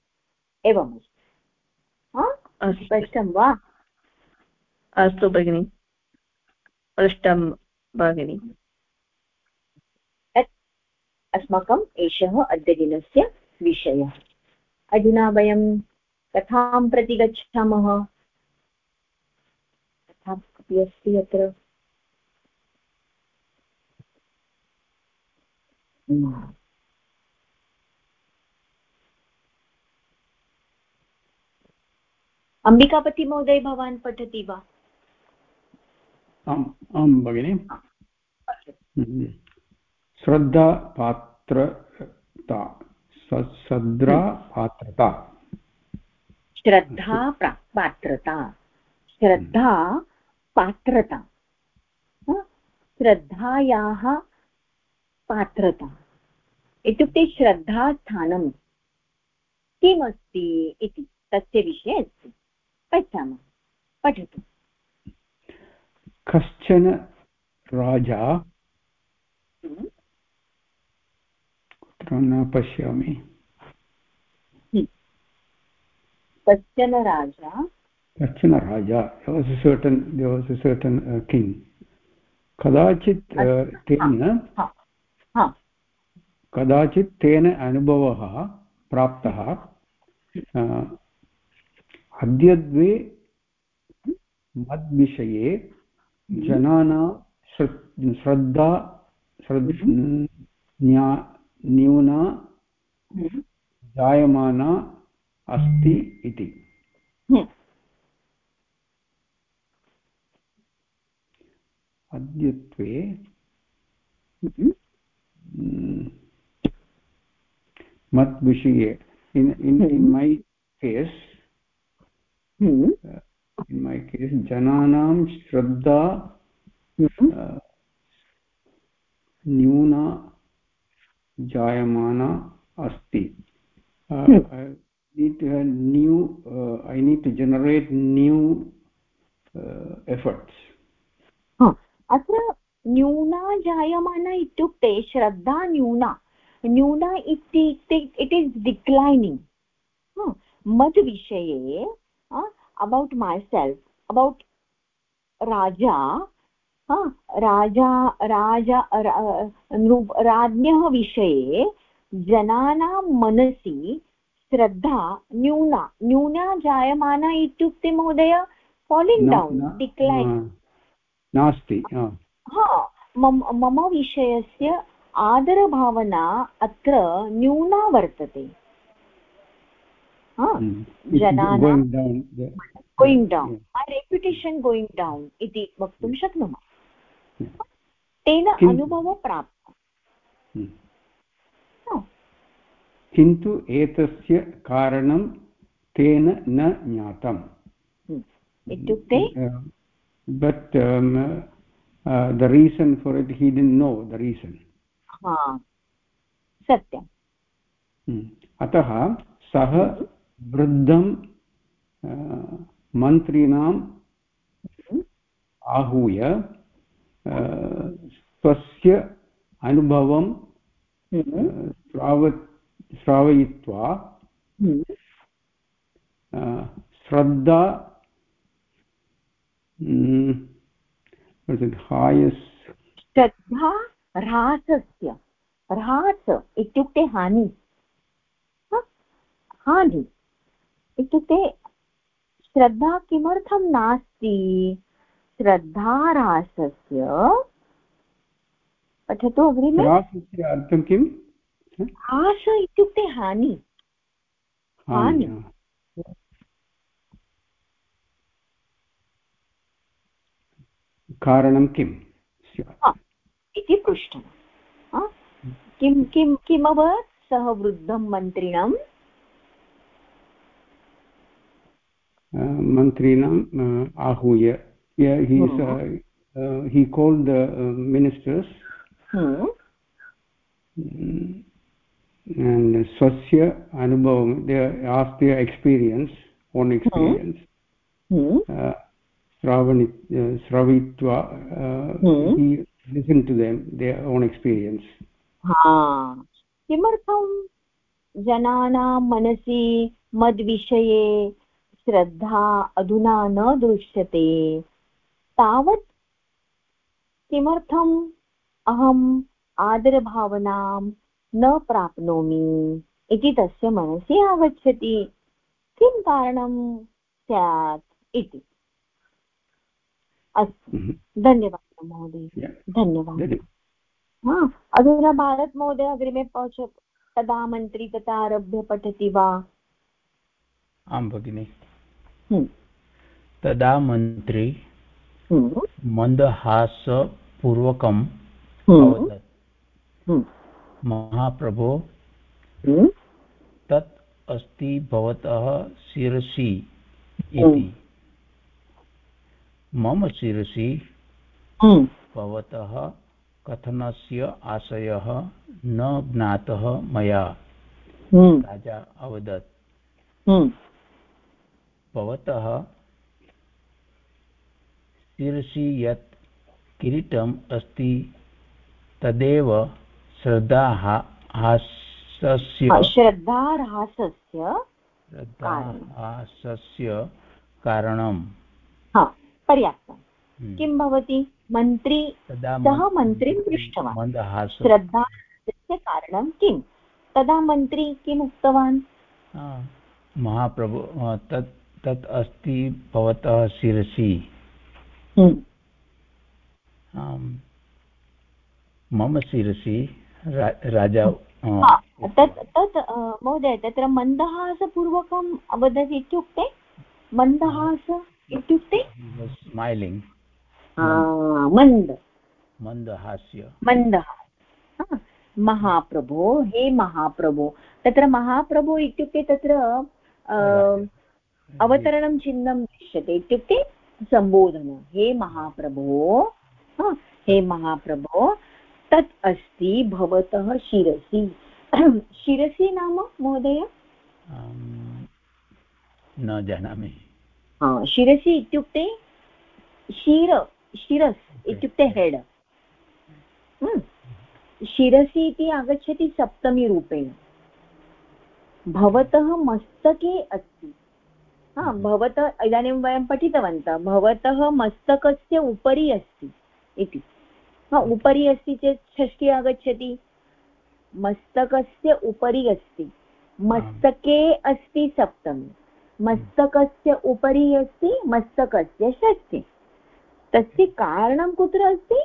एवमस्ति। स्पष्टं वा? अस्तु भगिनि। पृष्टं भगिनि। अस्माकम् एषः अद्यदिनस्य विषयः। अधुना वयं कथां प्रति गच्छामः? अपि अस्ति अत्र। अम्बिकापतिमहोदय भवान् पठति वा आम् आं भगिनि। श्रद्धा पात्रता सद्रा पात्रता श्रद्धा पात्रता श्रद्धा पात्रता? श्रद्धायाः पात्रता। इत्युक्ते श्रद्धास्थानं किमस्ति इति तस्य विषये अस्ति। पश्यामः। पठतु। कश्चन राजा हम्म, कुत्र न पश्यामि। कश्चन राजा कश्चन राजा सर्टन् सर्टन् किङ्ग् कदाचित् uh, तेन हा कदाचित् तेन अनुभवः प्राप्तः अद्यत्वे मद्विषये जनानां श्र- श्रद्धा श्रद् न्या- न्यूना जायमाना अस्ति इति अद्यत्वे मत् विषये in in in my case in my case जनानां श्रद्धा हम्म। न्यूना जायमाना अस्ति। Need new I need to generate new efforts अत्र न्यूना जायमाना इत्युक्ते श्रद्धा न्यूना। न्यूना इत्युक्ते इट् इस् डिक्लैनिङ्ग् मद् विषये अबौट् मै सेल्फ् अबौट् राजा राजा राजा राज्ञः विषये जनानां मनसि श्रद्धा न्यूना। न्यूना जायमाना इत्युक्ते महोदय फालिङ्ग् डौन् डिक्लैन् नास्ति मम मम विषयस्य आदरभावना अत्र न्यूना वर्तते। Going down reputation going down इति वक्तुं शक्नुमः। तेन अनुभवः प्राप्तः Mm. किन्तु एतस्य कारणं तेन न ज्ञातम्। हम्म। इत्युक्ते but the reason for it he didn't know the reason हा सत्यं अतः सः वृद्धं अ, हम्म, आहूय अ, स्वस्य अनुभवं हम्म, श्राव श्रावयित्वा हम्म, श्रद्धा श्रद्धा ह्रासस्य ह्रास इत्युक्ते हानि। हानि। इत्युक्ते श्रद्धा किमर्थं नास्ति? श्रद्धाह्रासस्य पठतु अग्रिमे। अर्थं किम्? ह्रास इत्युक्ते हानि। हानि। कारणं किं इति पृष्टम् आ? किं किं किम् अभवत् सः वृद्धं मन्त्रिणं मन्त्रिणाम् आहूय he called the uh, ministers hmm, mm, and swasya anubhavam they asked their experience own experience hmm, uh, Sravani, uh, Hmm. he listened to them, their own experience. किमर्थं जनानां मनसि मद्विषये श्रद्धा अधुना न दृश्यते तावत् किमर्थम् अहम् आदरभावनां न प्राप्नोमि इति तस्य मनसि आगच्छति किं कारणं स्यात् इति अस्तु। Mhm. धन्यवादः महोदय. धन्यवादः। हा अधुना भारतमहोदय अग्रिमे पौच तदा मन्त्री तथा आरभ्य पठति वा? आं भगिनि। हम्म, तदा मन्त्री हम्म, मन्दहासपूर्वकम् हम्म, अवदत्। हम्म, महाप्रभो हम्म, तत् अस्ति भवतः शिरसि हम्म। इति। मम शिरसि हम्म, भवतः कथनस्य आशयः न ज्ञातः मया। हम्म, राजा अवदत्। हम्म, भवतः शिरसि यत् किरीटम् अस्ति तदेव श्रद्धाः हासस्य हा, श्रद्धाहासस्य कारणं हा। पर्याप्तं हम्म। किं भवति? मन्त्री सः मन्त्रीं पृष्टवान् मन्दहास श्रद्धास्य कारणं किं? तदा मन्त्री किम् उक्तवान्? महाप्रभु तत् तत् अस्ति भवतः शिरसि। हम्म, मम शिरसि रा, राजा तत् तत् महोदय तत्र मन्दहासपूर्वकम् अवदत् इत्युक्ते? मन्दहास इत्युक्ते? स्मैलिङ्ग् मन्द मन्दहास्य मन्दः महाप्रभो हे महाप्रभो। तत्र महाप्रभो इत्युक्ते तत्र अवतरणं चिह्नं दृश्यते। इत्युक्ते सम्बोधन। हे महाप्रभो हे महाप्रभो तत् अस्ति भवतः शिरसि। [clears throat] शिरसि नाम महोदय? न जानामि। शिरसि इत्युक्ते शिर शिरस् इत्युक्ते हेड्. हम्म। शिरसि इति आगच्छति सप्तमीरूपेण भवतः मस्तके अस्ति. हा भवतः इदानीं वयं पठितवन्तः भवतः मस्तकस्य उपरि अस्ति इति. हा उपरि अस्ति चेत् षष्ठी आगच्छति. मस्तकस्य उपरि अस्ति. मस्तके अस्ति सप्तमी. मस्तकस्य उपरि अस्ति मस्तकस्य षष्ठी। तस्य कारणं कुत्र अस्ति?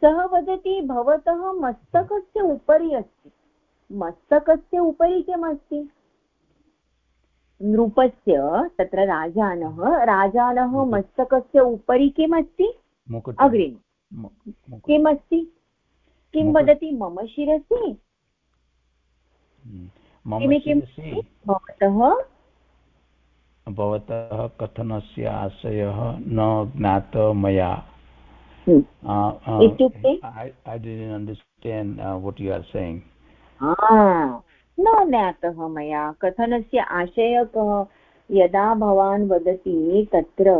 सः वदति भवतः मस्तकस्य उपरि अस्ति। मस्तकस्य उपरि किमस्ति? नृपस्य तत्र राजानः राजानः मस्तकस्य उपरि किमस्ति? अग्रिम। किमस्ति? किं वदति? मम शिरसि। हम्म। किमि किं शिरसि? भवतः भवतः कथनस्य आशयः न ज्ञात मया uh, इत्युक्ते? Understand uh, न ज्ञातः मया। कथनस्य आशयः कः यदा भवान् वदति तत्र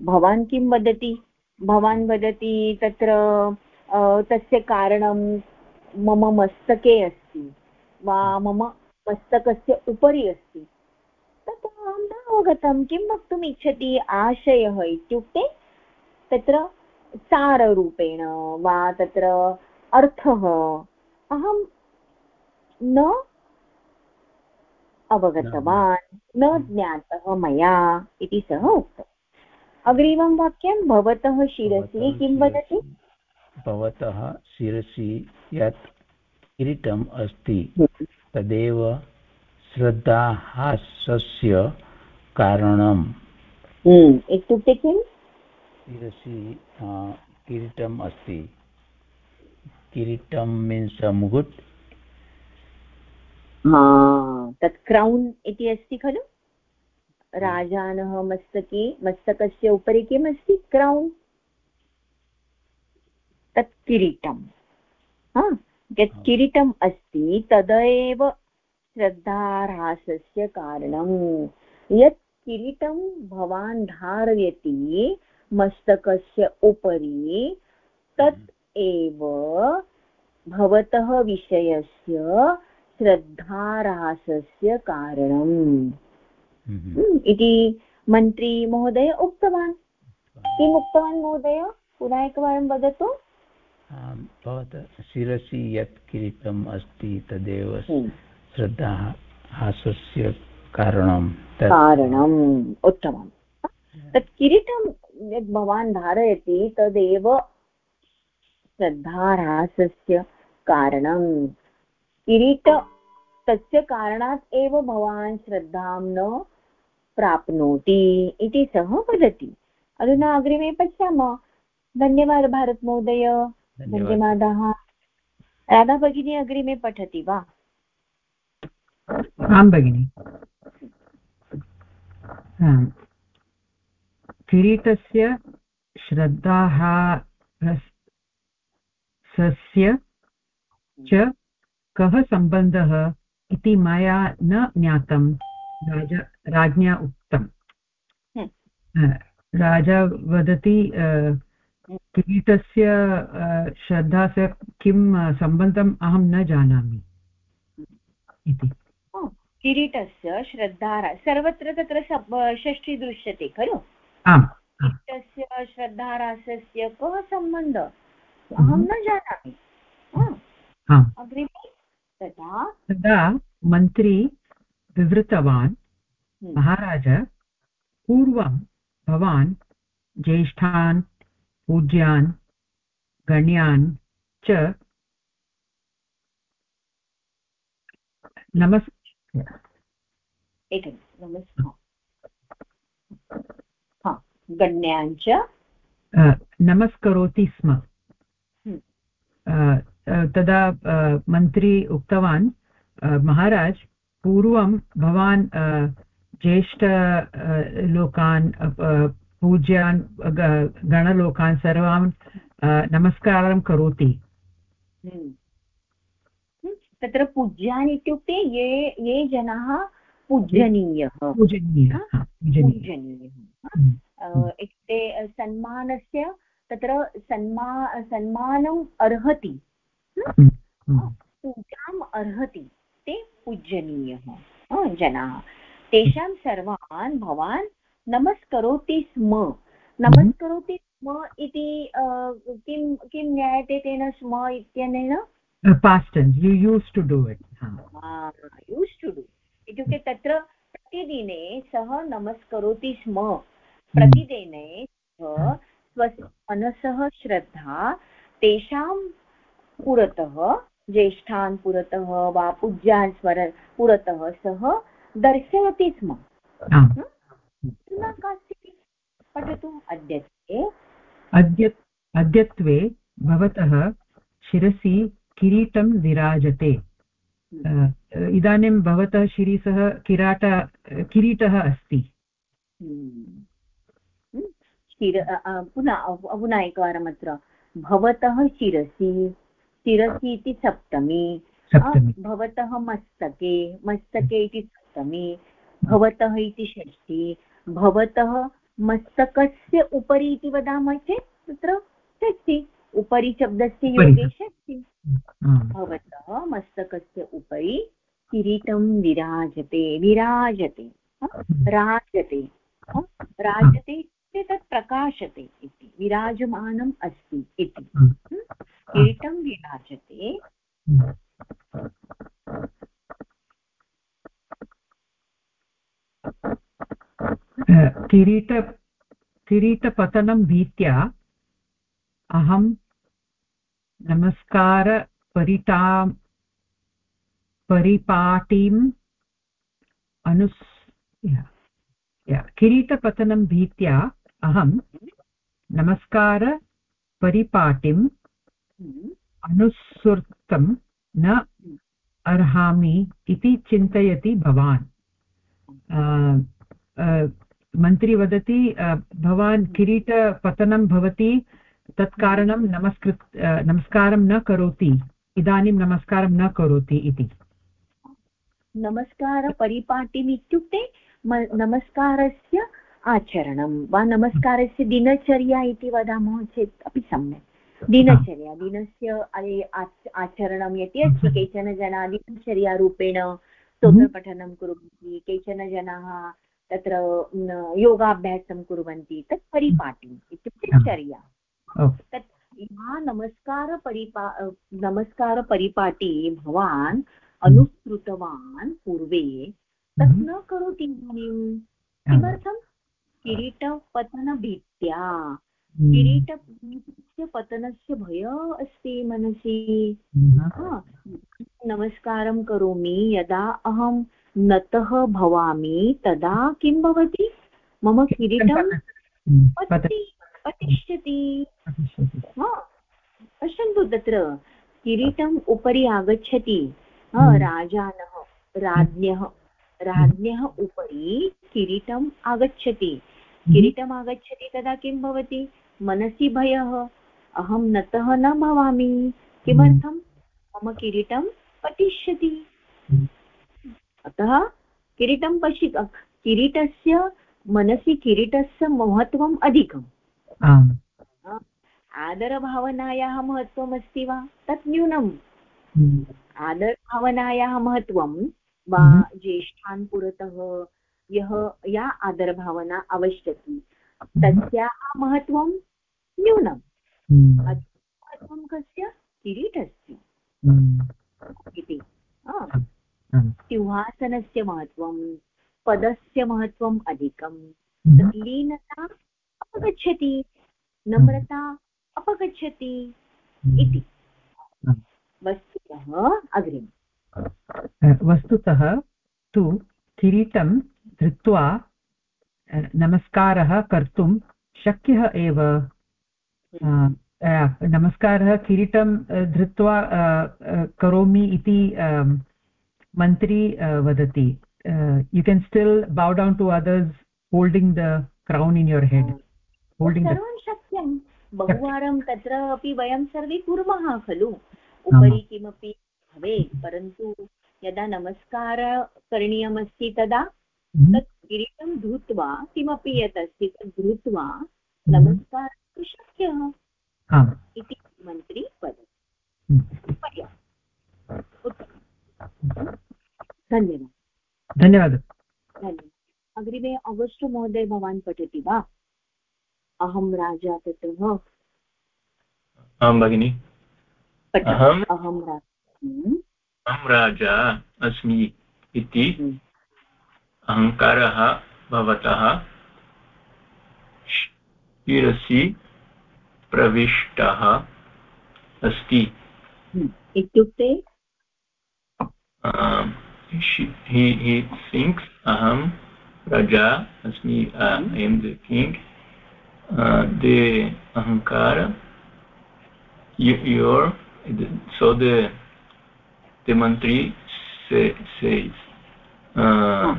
भवान् किं वदति? भवान् वदति तत्र तस्य कारणं मम मस्तके अस्ति। वा मम मस्तकस्य उपरि अस्ति। तत् अहं न अवगतं किं वक्तुम् इच्छति? आशयः इत्युक्ते तत्र साररूपेण वा तत्र अर्थः अहं न अवगतवान् न ज्ञातः मया इति सः उक्तम्। अग्रिमं वाक्यं भवतः शिरसि किं वदति? भवतः शिरसि यत् किरीटम् अस्ति। तदेव श्रद्धाहासस्य कारणम्। हम्म, इत्युक्ते किं शिरसि किरीटम् अस्ति। किरीटं मीन्स् मुकुट्। तत् क्रौन् इति अस्ति खलु? राजानः मस्तके मस्तकस्य उपरि किम् अस्ति? क्रौन् तत् किरीटं यत् किरीटम् अस्ति तदेव श्रद्धारासस्य कारणं यत् किरीटं भवान् धारयति मस्तकस्य उपरि तत् एव भवतः विषयस्य श्रद्धारासस्य कारणम्। हम्म, इति मन्त्री महोदय उक्तवान्। किम् उक्तवान् महोदय? पुनः एकवारं वदतु। भवतः शिरसि यत् किरीटम् अस्ति तदेव। श्रद्धा हासस्य कारणं। कारणम् उत्तमं तत् किरीटं यद् भवान् धारयति तदेव श्रद्धाहासस्य कारणं किरीट तस्य कारणात् एव भवान् श्रद्धां न प्राप्नोति इति सः वदति। अधुना अग्रिमे पश्यामः। धन्यवादः भारतमहोदय। धन्यवादाः। राधा भगिनी अग्रिमे पठति वा? आं भगिनि। किरीटस्य श्रद्धाः सस्य च कः सम्बन्धः इति मया न ज्ञातं। राजा राज्ञा उक्तम् हम्म। राजा वदति किरीटस्य श्रद्धा स किं सम्बन्धम् अहं न जानामि इति। किरीटस्य श्रद्धा सर्वत्र तत्र षष्ठी दृश्यते खलु? आम् किरीटस्य श्रद्धारासस्य कः सम्बन्धः? अहं न जानामि। अग्रिमे तदा तदा मन्त्री विवृतवान् हम्म। महाराज पूर्वं भवान् ज्येष्ठान् पूज्यान् गण्यान् च नमस् एकं नमस्कार। गण्यान् च। नमस्करोति स्म। तदा मन्त्री उक्तवान् महाराज पूर्वं भवान् ज्येष्ठ लोकान् पूज्यान् गणलोकान् सर्वान् नमस्कारं करोति। हम्म। हम्म। तत्र पूज्यान् इत्युक्ते ये ये जनाः पूजनीयः। पूजनीयः पूजनीयः। हम्म। इत्युक्ते सन्मानस्य तत्र सन्मा सन्मानम् अर्हति। पूजाम् अर्हति ते पूजनीयः जनाः। तेषां सर्वान् भवान् नमस्करोति स्म। नमस्करोति स्म इति किं किं ज्ञायते तेन स्म इत्यनेन? To इत्युक्ते तत्र प्रतिदिने सः नमस्करोति स्म। प्रतिदिने सः स्वस्य मनसः श्रद्धा तेषां पुरतः ज्येष्ठान् पुरतः वा पूज्यान् स्वर पुरतः सः दर्शयति स्म। पठतु अद्यत्वे। अद्य अद्यत्वे भवतः शिरसि किरीटं विराजते। इदानीं भवतः शिरसः किराट किरीटः अस्ति। पुनः पुनः एकवारम् अत्र। भवतः शिरसि शिरसि इति सप्तमी। भवतः मस्तके मस्तके इति सप्तमी। भवतः इति षष्ठी। भवतः मस्तकस्य उपरि इति वदामः चेत् तत्र षष्ठी उपरि शब्दस्य योगे षष्ठी। भवतः मस्तकस्य उपरि किरीटं विराजते विराजते राजते राजते इत्युक्ते तत् प्रकाशते इति विराजमानम् अस्ति इति। किरीटं विराजते। किरीट किरीटपतनं भीत्या अहं नमस्कारपरिटां परिपाटीम् अनुस् किरीटपतनं भीत्या अहं नमस्कारपरिपाटिं हम्म, अनुसृतं न अर्हामि इति चिन्तयति भवान्। मन्त्री वदति भवान् किरीटपतनं भवति तत् कारणं नमस्कृत नमस्कारं न करोति इदानीं नमस्कारं न करोति इति। नमस्कारपरिपाटिम् इत्युक्ते नमस्कारस्य आचरणं वा नमस्कारस्य दिनचर्या इति वदामः चेत् अपि सम्यक्। दिनचर्या दिनस्य आचरणं यदि अस्ति केचन जनाः दिनचर्यारूपेण स्तोत्रपठनं कुर्वन्ति केचन जनाः तत्र योगाभ्यासं कुर्वन्ति तत् परिपाटिम् इत्युक्ते. चर्या। तत् या नमस्कारपरिपा नमस्कारपरिपाटी भवान् अनुसृतवान् पूर्वे तत् हम्म। न करोति इदानीं। किमर्थं? किरीटपतनभीत्या हम्म. किरीटस्य पतनस्य भय अस्ति मनसि। हम्म. नमस्कारं करोमि यदा अहं नतः भवामि तदा किं भवति? मम किरीटं हम्म. पतिष्यति. हा पश्यन्तु तत्र किरीटम् उपरि आगच्छति। हम्म. राजानः राज्ञः राज्ञः उपरि किरीटम् आगच्छति। हम्म. किरीटम् आगच्छति तदा किं भवति? मनसि भयः। अहं नतः न भवामि। किमर्थं? मम किरीटं पतिष्यति हम्म. अतः किरीटं पश्य किरीटस्य मनसि किरीटस्य महत्त्वम् अधिकम् आदरभावनायाः महत्त्वम् अस्ति वा तत् न्यूनम्. आदरभावनायाः महत्त्वं वा. ज्येष्ठान् पुरतः यः या आदरभावना आवश्यकी. तस्याः महत्त्वं न्यूनम्. महत्त्वं कस्य किरीटस्य. इति. सिंहासनस्य महत्त्वं पदस्य महत्त्वम् अधिकं। हम्म. लीनता अपगच्छति नम्रता अपगच्छति इति. वस्तुतः अग्रिम वस्तुतः तु किरीटं धृत्वा नमस्कारः कर्तुं शक्यः एव। अ, नमस्कारः किरीटं धृत्वा करोमि इति अम्, मन्त्री अ, वदति you can still bow down to others holding the crown in your head holding the सर्वं शक्यं। बहुवारं तत्र अपि वयं सर्वे कुर्मः खलु। उपरि किमपि भवेत् परन्तु यदा नमस्कार करणीयमस्ति तदा तत् किरीटं धृत्वा किमपि यत् अस्ति तत् धृत्वा नमस्कारः तु शक्यः आम्। इति मन्त्री वदति। हम्म। पर्याप्तम् उत्तमं धन्यवादः। धन्यवादः। अग्रिमे अगस्ट् महोदय भवान् पठति वा? अहं राजा ततः आं भगिनि। अहं राजा हम्म, अहं राजा अस्मि इति हम्म, अहङ्कारः भवतः शिरसि प्रविष्टः अस्ति। हम्म। इत्युक्ते Um, he thinks aham raja asmi uh, mm-hmm. i am the king uh, the ahankara you, your so the the mantri say, says uh,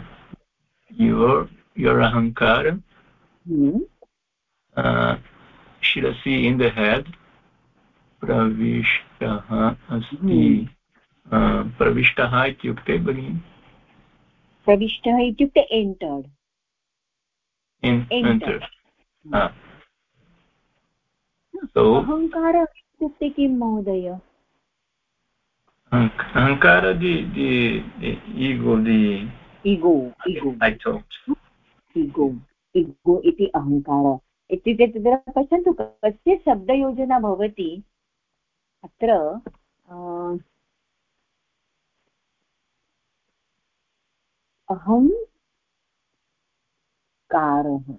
your your ahankara mm -hmm. uh, shirasi in the head pravishtah asti mm -hmm. प्रविष्टः इत्युक्ते भगिनि? प्रविष्टः इत्युक्ते entered अहङ्कारः इत्युक्ते किं महोदय? इगो इगो इति अहङ्कारः. इत्युक्ते तत्र पश्यन्तु कस्य शब्दयोजना भवति? अत्र अहं कारः।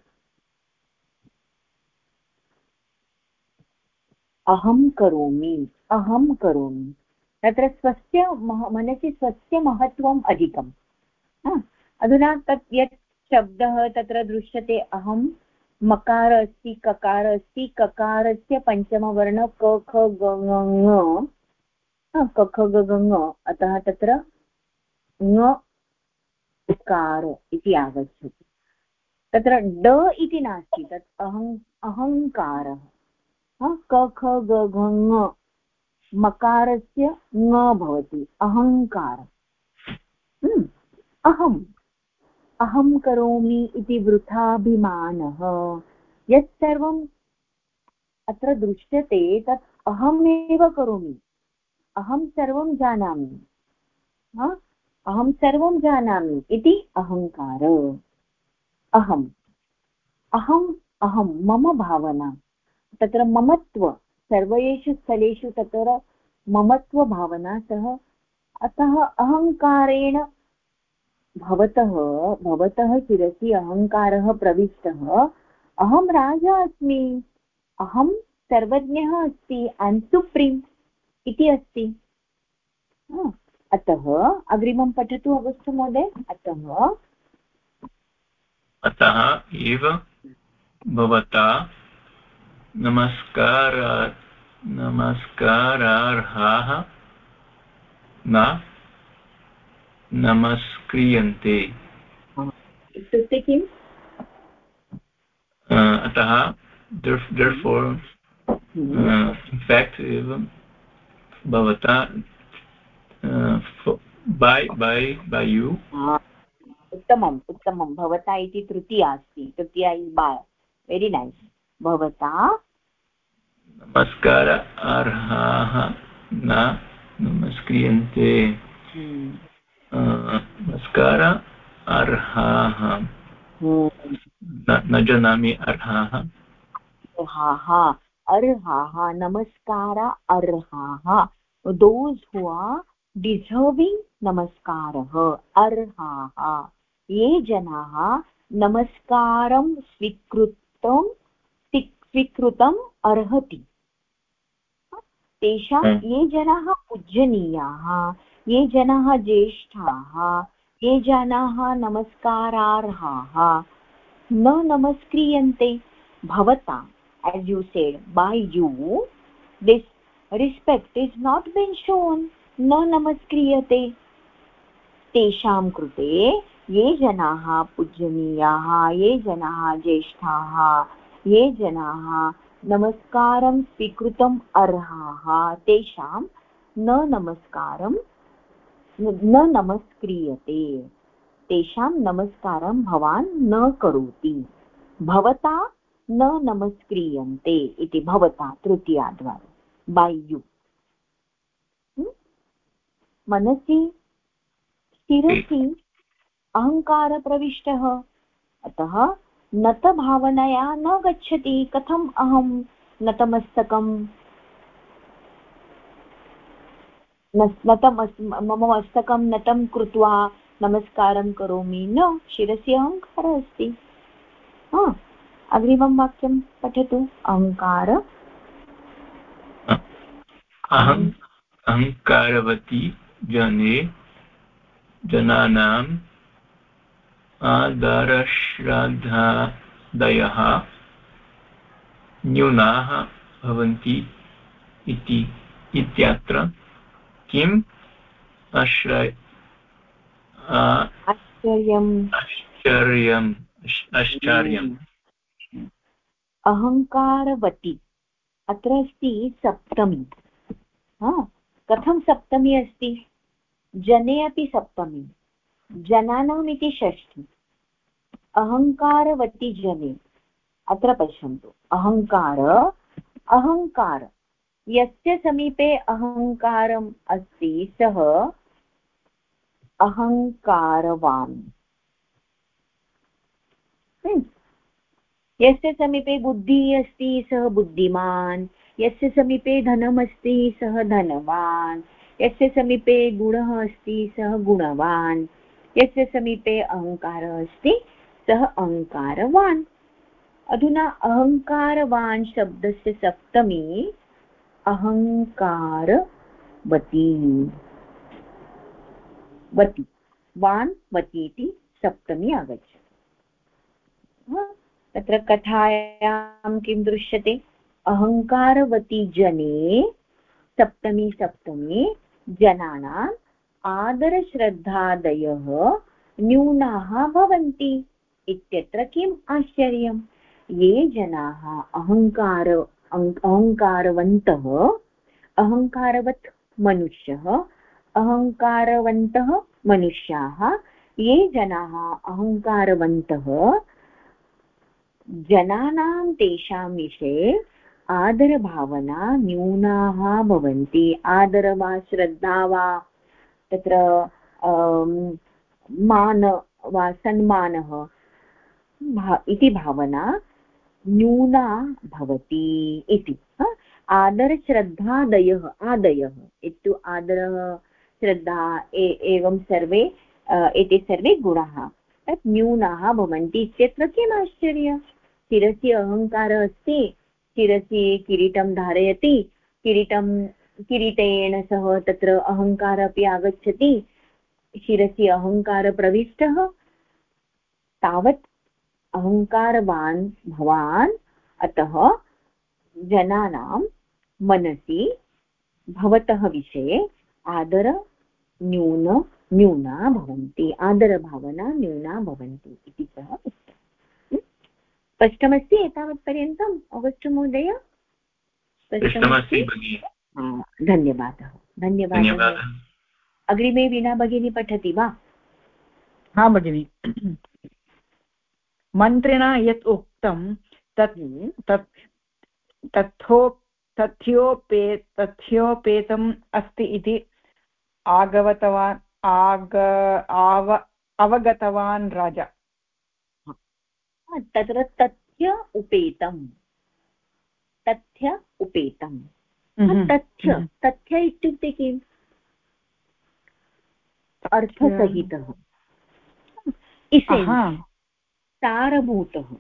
अहं करोमि अहं करोमि। तत्र स्वस्य मनसि स्वस्य महत्त्वम् अधिकं हा, अधुना तत् यत् शब्दः तत्र दृश्यते अहं मकार अस्ति ककार अस्ति ककारस्य पञ्चमवर्ण क ख ग ङ क ख ग ङ। अतः तत्र उकार इति आगच्छति तत्र ड इति नास्ति तत् अहङ् अहङ्कारः। क ख ग घ मकारस्य ङ भवति अहङ्कार। हम्म, अहम् अहं करोमि इति वृथाभिमानः। यत् सर्वम् अत्र दृश्यते तत् अहमेव करोमि। अहं सर्वं जानामि। अहं सर्वं जानामि इति अहङ्कार। अहम्। अहम्, अहं, मम भावना। तत्र ममत्व, सर्वेषु स्थलेषु तत्र ममत्वभावना सह, अतः अहङ्कारेण भवतः भवतः शिरसि अहङ्कारः प्रविष्टः। अहं राजा अस्मि। अहं सर्वज्ञः अस्ति। सुप्रीम् इति अस्ति। अतः अग्रिमं पठतु अगस्त् महोदय अतः अतः एव भवता नमस्कारात् नमस्कारार्हाः न नमस्क्रियन्ते। इत्युक्ते किम् अतः therefore इन्फेक्ट् एवं भवता बै बै बै यु उत्तमम् उत्तमं भवता इति तृतीया अस्ति. तृतीया इस् बाय. वेरि नैस् भवता? नमस्कार अर्हाः न नमस्क्रियन्ते. नमस्कार अर्हाः. न जानामि अर्हाः. अर्हाः अर्हाः. नमस्कार अर्हाः. दोस् हु आर् डिसर्विङ्ग् नमस्कारः अर्हाः। ये जनाः नमस्कारं स्वीकृतं स्वीकृतम् अर्हति। तेषां हम्म। ये जनाः पूजनीयाः ये जनाः ज्येष्ठाः ये जनाः नमस्कारार्हाः न नमस्क्रियन्ते। भवता as you said by you this respect is not been shown न नमस्क्रियते। तेषां कृते ये जनाः पूजनीयाः, ये जनाः ज्येष्ठाः, ये जनाः नमस्कारं स्वीकृतम् अर्हाः, तेषां न नमस्कारं, न नमस्क्रियते। तेषां नमस्कारं भवान् न करोति। भवता न नमस्क्रियन्ते इति भवता तृतीयाद्वारा बै मनसि शिरसि अहङ्कारप्रविष्टः अतः नतभावनया न गच्छति। कथम् अहं नतमस्तकं नतमस् मम मस्तकं नतं कृत्वा नमस्कारं करोमि। न शिरसि अहङ्कारः अस्ति। अग्रिमं वाक्यं पठतु। अहङ्कार अहम् अहङ्कारवती जने जनानां आदरश्रद्धादयः न्यूनाः भवन्ति इति इत्यत्र किम् आश्रय आश्चर्यम्? आश्चर्यम् अहङ्कारवती अत्र अस्ति सप्तमी। कथं सप्तमी अस्ति? जने अपि सप्तमी, जनानाम् इति षष्ठी अहङ्कारवती जने, अत्र पश्यन्तु अहङ्कार अहङ्कार यस्य समीपे अहङ्कारम् अस्ति सः अहङ्कारवान् हम्म। यस्य समीपे बुद्धिः अस्ति सः बुद्धिमान्, यस्य समीपे धनमस्ति सः धनवान् यस्य समीपे गुणः अस्ति, सः गुणवान्। यस्य समीपे अहङ्कारः अस्ति, सः अहङ्कारवान्। अधुना अहङ्कारवान् शब्दस्य सप्तमी अहङ्कारवती। वति। वान् वति इति सप्तमी आगच्छति तत्र कथायां किं दृश्यते? अहङ्कारवती जने सप्तमी सप्तमी जनानाम् आदरश्रद्धादयः न्यूनाः भवन्ति इत्यत्र किम् आश्चर्यम्? ये जनाः अहङ्कार अहङ्कारवन्तः, अहङ्कारवत् मनुष्यः, अहङ्कारवन्तः मनुष्याः, ये जनाः अहङ्कारवन्तः, जनानां तेषां विषये आदरभावना न्यूनाः भवन्ति। आदर वा श्रद्धा वा, तत्र मान वा, सन्मानः इति भावना न्यूना भवति इति। आदरश्रद्धादयः, आदयः। इत्यु आदरः श्रद्धा एवं सर्वे एते सर्वे गुणाः। तत् न्यूनाः भवन्ति इत्यत्र किम् आश्चर्य? शिरसि अहङ्कारः अस्ति। शिरसि किरीटं धारयति, किरीटं किरीटेन सह तत्र अहङ्कारः अपि आगच्छति। शिरसि अहङ्कारप्रविष्टः, तावत् अहङ्कारवान् भवान्, अतः जनानां मनसि भवतः विषये आदर न्यून, न्यूना भवन्ति, आदरभावना न्यूना भवन्ति इति सः स्पष्टमस्ति एतावत्पर्यन्तम् अगस्ट् महोदय? स्पष्टमस्ति धन्यवादः। धन्यवादः। अग्रिमे विना भगिनी पठति वा? हा भगिनि। मन्त्रिणा यत् उक्तं तत्। तत् तथो तथ्योपे तथ्योपेतम् अस्ति इति आगवतवान् आग आव अवगतवान् राजा। तत्र तथ्य उपेतम्। तथ्य उपेतम्। हम्म, तथ्य। हम्म। तथ्य इत्युक्ते किम्? अर्थसहितः। सारभूतः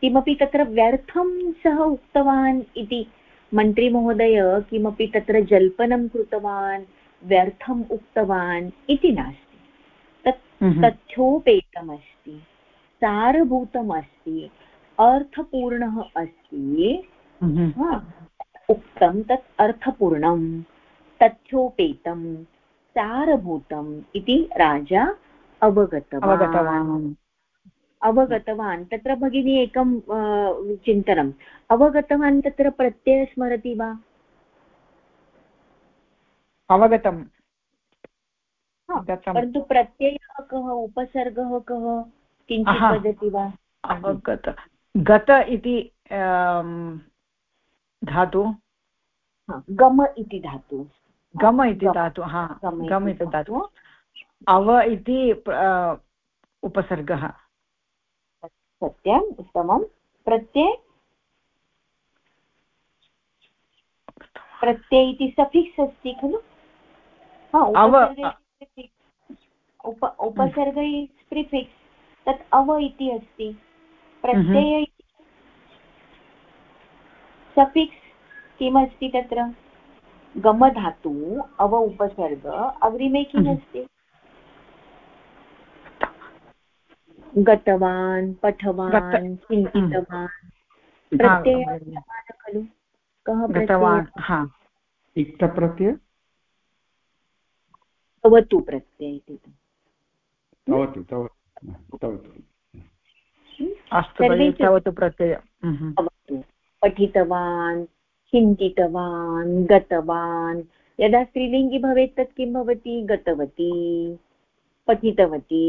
किमपि तत्र व्यर्थं सः उक्तवान् इति मन्त्रीमहोदय किमपि तत्र जल्पनं कृतवान् व्यर्थम् उक्तवान् इति नास्ति। तत् हम्म। तथ्योपेतमस्ति सारभूतमस्ति अर्थपूर्णः अस्ति। हम्म। उक्तं तत् अर्थपूर्णं तथ्योपेतं सारभूतम् इति राजा अवगतवान्। अवगतवान्। तत्र भगिनी एकं चिन्तनम्। अवगतवान् तत्र प्रत्ययः स्मरति वा? अवगतम्। परन्तु प्रत्ययः कः उपसर्गः कः? किञ्चित् वदति वा? अवगत गत इति धातु? गम इति धातु। गम इति धातु हा गम इति धातु। अव इति उपसर्गः। सत्यम् उत्तमं प्रत्यय? प्रत्यय इति सफिक्स् अस्ति खलु? उप उपसर्ग इस् प्रिफिक्स् तत् अव इति अस्ति। प्रत्यय सफिक्स् किमस्ति तत्र? गमधातु अव उपसर्ग अग्रिमे किमस्ति? गतवान् पठवान् चिन्तितवान्। प्रत्ययः खलु। कः गतवान् इक्तप्रत्यय? भवतु प्रत्यय इति। भवतु। अस्तु भवतु प्रत्यय पठितवान् चिन्तितवान् गतवान् यदा स्त्रीलिङ्गि भवेत् तत् किं भवति गतवती पठितवती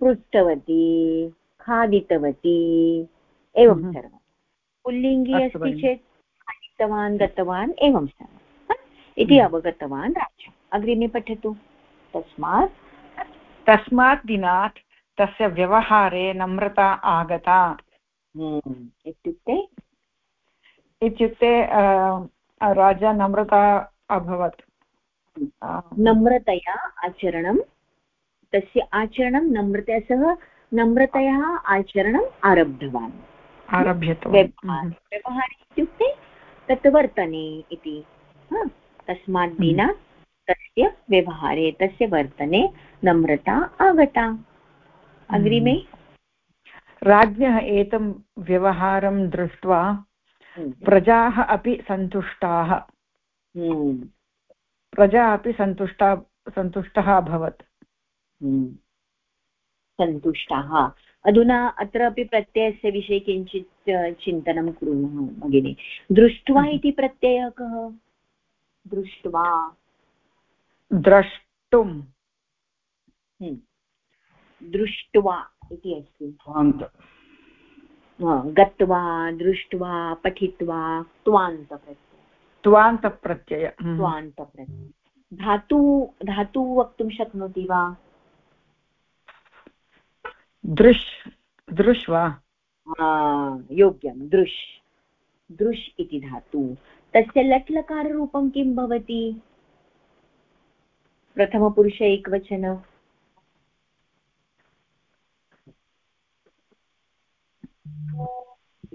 पृष्टवती खादितवती एवं सर्वं पुल्लिङ्गि अस्ति चेत् खादितवान् गतवान् एवं सर्वम् इति अवगतवान् राजा अग्रिमे पठतु तस्मात् तस्मात् दिनात् तस्य व्यवहारे नम्रता आगता। इत्युक्ते? इत्युक्ते राजा नम्रता अभवत्। नम्रतया आचरणं तस्य आचरणं नम्रतया सह नम्रतया आचरणम् आरब्धवान्। आरभ्यवान् व्यवहारे इत्युक्ते तत् वर्तने इति तस्मात् दिनात् तस्य व्यवहारे तस्य वर्तने नम्रता आगता। अग्रिमे राज्ञः एतं व्यवहारं दृष्ट्वा हम्म। प्रजाः अपि सन्तुष्टाः हम्म। प्रजा अपि सन्तुष्टा सन्तुष्टः अभवत् हम्म। सन्तुष्टाः अधुना अत्रापि प्रत्ययस्य विषये किञ्चित् चिन्तनं कुर्मः भगिनि दृष्ट्वा। इति प्रत्ययः कः दृष्ट्वा द्रष्टुं। दृष्ट्वा इति अस्ति। गत्वा दृष्ट्वा पठित्वा त्वान्तप्रत्यय। त्वान्तप्रत्यय हम्म। त्वान्तप्रत्यय। धातु धातु वक्तुं शक्नोति वा? दृश् दृश् वा? योग्यं दृश्। दृश् इति धातु। तस्य लट् लकाररूपं किं भवति? प्रथमपुरुष एकवचन।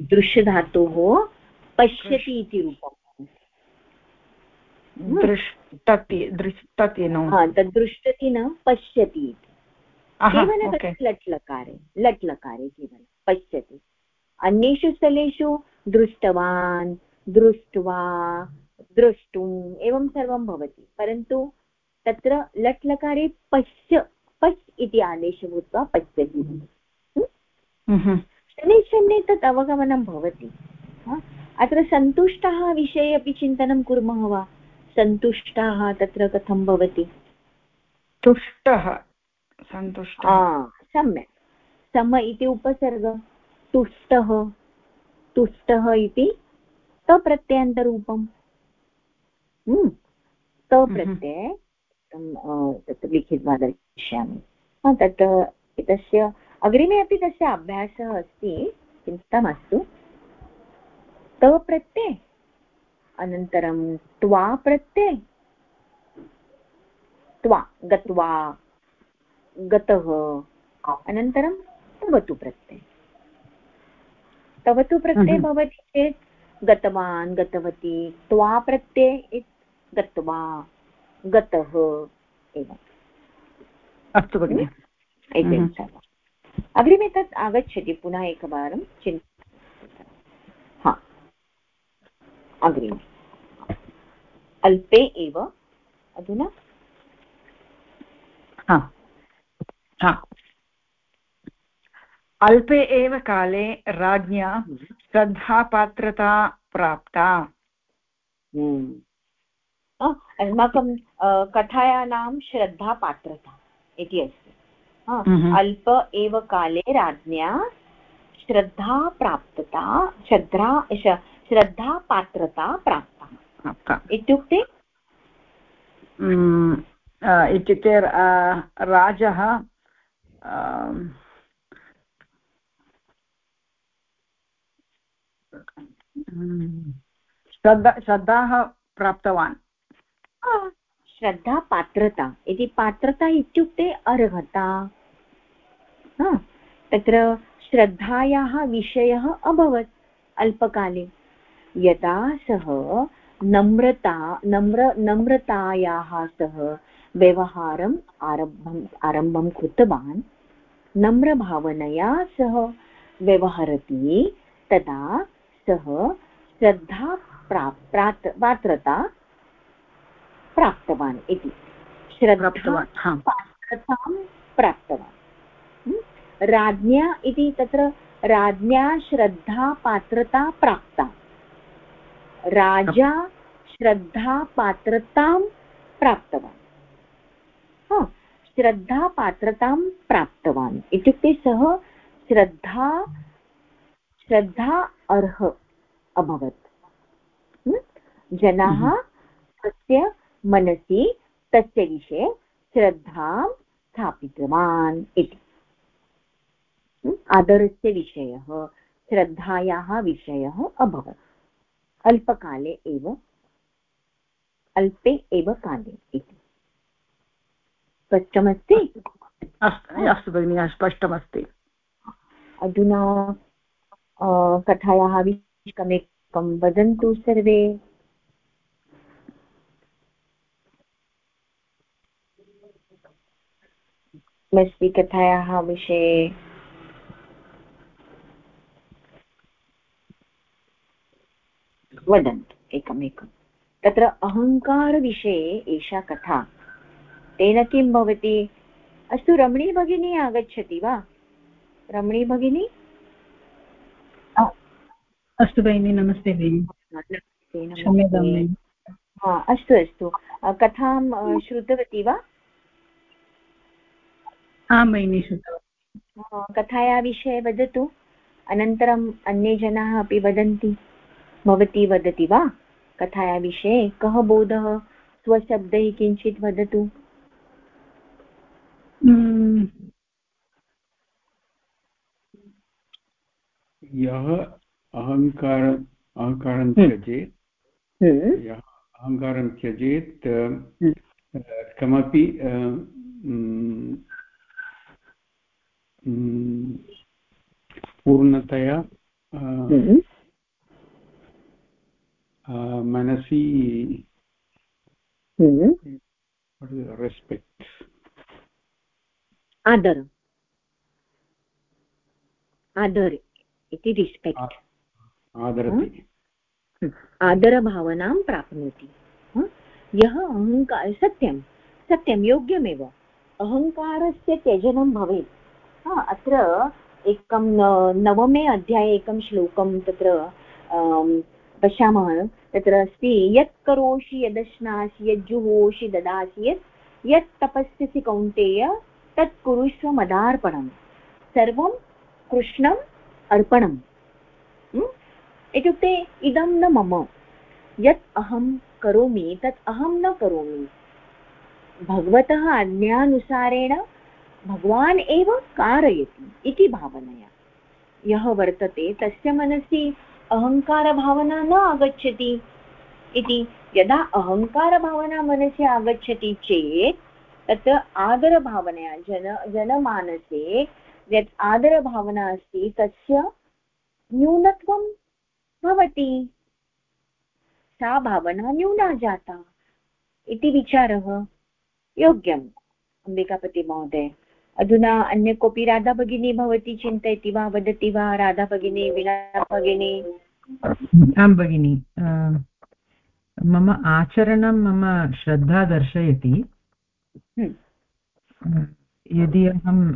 दृश्यधातोः पश्यति इति रूपम्। दृष्टति दृष्टति नो पश्यति इति। केवलं लट् लकारे लट् लकारे केवलं पश्यति। अन्येषु स्थलेषु दृष्टवान् दृष्ट्वा द्रष्टुम् एवं सर्वं भवति। परन्तु तत्र लट् लकारे पश्य पश् इति आदेशः भूत्वा पश्यति। हम्म। शनैः शनैः तत् अवगमनं भवति। हा? अत्र सन्तुष्टः विषये अपि चिन्तनं कुर्मः वा? सन्तुष्टाः तत्र कथं भवति? तुष्टः। सन्तुष्टः। सम्यक्। सम इति उपसर्ग। तुष्टः। तुष्टः इति तप्रत्ययान्तरूपम्। हम्म, तप्रत्यये तं, अ, तत्र लिखित्वा दर्शयामि। तत् एतस्य अग्रिमे अपि तस्य अभ्यासः अस्ति चिन्ता मास्तु तप्रत्यये अनन्तरं त्वा प्रत्यये। त्वा गत्वा गतः अनन्तरं तवतु प्रत्यय। तवतु प्रत्यय. भवति चेत् गतवान् गतवती त्वा प्रत्यय इत् गत्वा गतः एवम् अस्तु भगिनि। एतेन Mhm. सर्वम्। अग्रिमे तत् आगच्छति पुनः एकवारं चिन् हा। अग्रिमे अल्पे एव। अधुना? हा। हा। अल्पे एव काले राज्ञा श्रद्धापात्रता प्राप्ता। हम्म। अस्माकं अ, कथायां श्रद्धापात्रता इति अस्ति. अल्प एव काले राज्ञा श्रद्धा प्राप्तता श्रद्धा श- श्रद्धापात्रता प्राप्ता. इत्युक्ते? uh, इत्युक्ते राजः mm, श्रद्धा श्रद्धाः प्राप्तवान्. आ, श्रद्धापात्रता इति पात्रता इत्युक्ते अर्हता. तत्र श्रद्धायाः विषयः अभवत् अल्पकाले। यदा सः नम्रता नम्र नम्रतायाः सह व्यवहारम् आरम्भम् आरम्भं कृतवान् नम्रभावनया सह व्यवहरति तदा सः श्रद्धा प्राप् पात्रता प्राप्तवान् इति। श्रद्धा पात्रतां प्राप्तवान्? राज्ञा इति तत्र राज्ञा श्रद्धा पात्रता प्राप्ता राजा श्रद्धा पात्रतां प्राप्तवान् हा, श्रद्धा पात्रतां प्राप्तवान् इत्युक्ते सः श्रद्धा श्रद्धा अर्ह अभवत्? जनाः हम्म। तस्य मनसि तस्य विषये श्रद्धां स्थापितवान् इति? आदरस्य विषयः श्रद्धायाः विषयः अभवत्। अल्पकाले एव अल्पे एव काले इति। स्पष्टमस्ति? अस्तु भगिनि स्पष्टमस्ति। अधुना कथायाः विषयकमेकं वदन्तु सर्वे। अस्ति कथायाः विषये। वदन्तु एकमेकं। तत्र अहङ्कारविषये एषा कथा। तेन किं भवति? अस्तु रमणी भगिनी आगच्छति वा? रमणी भगिनी? अस्तु भगिनि नमस्ते भगिनि। अस्तु अस्तु। कथां श्रुतवती वा? आं भगिनि श्रुतवती। कथाया विषये वदतु। अनन्तरम् अन्ये जनाः अपि वदन्ति। भवती वदति वा कथाया विषये कः बोधः स्वशब्दैः किञ्चित् वदतु यः अहङ्कार अहङ्कारं त्यजेत् हम्म। यः अहङ्कारं त्यजेत् हम्म। कमपि पूर्णतया हम्म। मनसि रेस्पेक्ट् आदर। आदर इति रिस्पेक्ट् आदरति. आदरभावनां प्राप्नोति. यः अहङ्कार सत्यं सत्यं योग्यमेव। अहङ्कारस्य त्यजनं भवेत्। अत्र एकं नवमे अध्याये एकं श्लोकं तत्र पश्यामः तत्र अस्ति यत् करोषि, यदश्नासि यज्जुहोषि ददासि, यत् यत् तपस्यसि कौन्तेय, तत् कुरुष्व मदार्पणं सर्वं कृष्णम् अर्पणम्। इत्युक्ते इदं न मम। यत् अहं करोमि, तत् अहं न करोमि। भगवतः आज्ञानुसारेण भगवान् एव कारयति इति भावनया। यः वर्तते, तस्य मनसि अहङ्कारभावना न आगच्छति इति यदा अहङ्कारभावना मनसि आगच्छति चेत् तत्र आदरभावनया, जन, जनमानसे यत् आदरभावना अस्ति तस्य न्यूनत्वं भवति। सा भावना न्यूना जाता इति विचारः योग्यम् अम्बिकापतिमहोदय अधुना अन्य कोऽपि राधा भगिनी भवती चिन्तयति वा वदति वा राधा भगिनी वीणा भगिनी? आं भगिनि मम आचरणं मम श्रद्धा दर्शयति। हम्म। यदि अहम्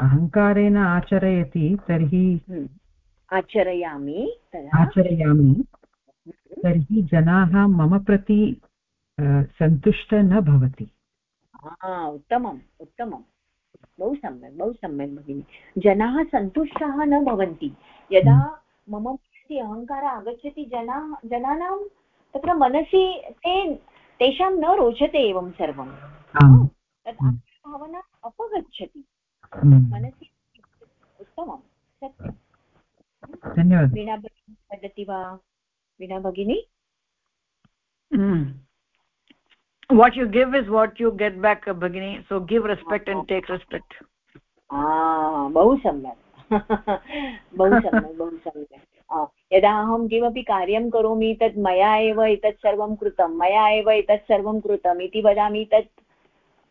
अहङ्कारेण आचरयति तर्हि हम्म। आचरयामि आचरयामि तर्हि जनाः मम प्रति सन्तुष्ट न भवति। उत्तमम् उत्तमं बहु सम्यक् बहु सम्यक् भगिनि। जनाः सन्तुष्टाः न भवन्ति। यदा हम्म। मम मनसि अहङ्कारः आगच्छति जनाः जनानां तत्र मनसि ते तेषां न रोचते एवं सर्वं। तत् हम्म। भावना अपगच्छति। हम्म। मनसि उत्तमं धन्यवादः। वीणा भगिनी वदति वा? वीणा भगिनी? What you give is what you get back bagini so give respect and take respect. Ah बहु सम्यक्. [laughs] बहु सम्यक् बहु सम्यक्. यदा अहं किमपि कार्यं करोमि तत् मया एव एतत् सर्वं कृतं मया एव एतत् सर्वं कृतम् इति वदामि तत्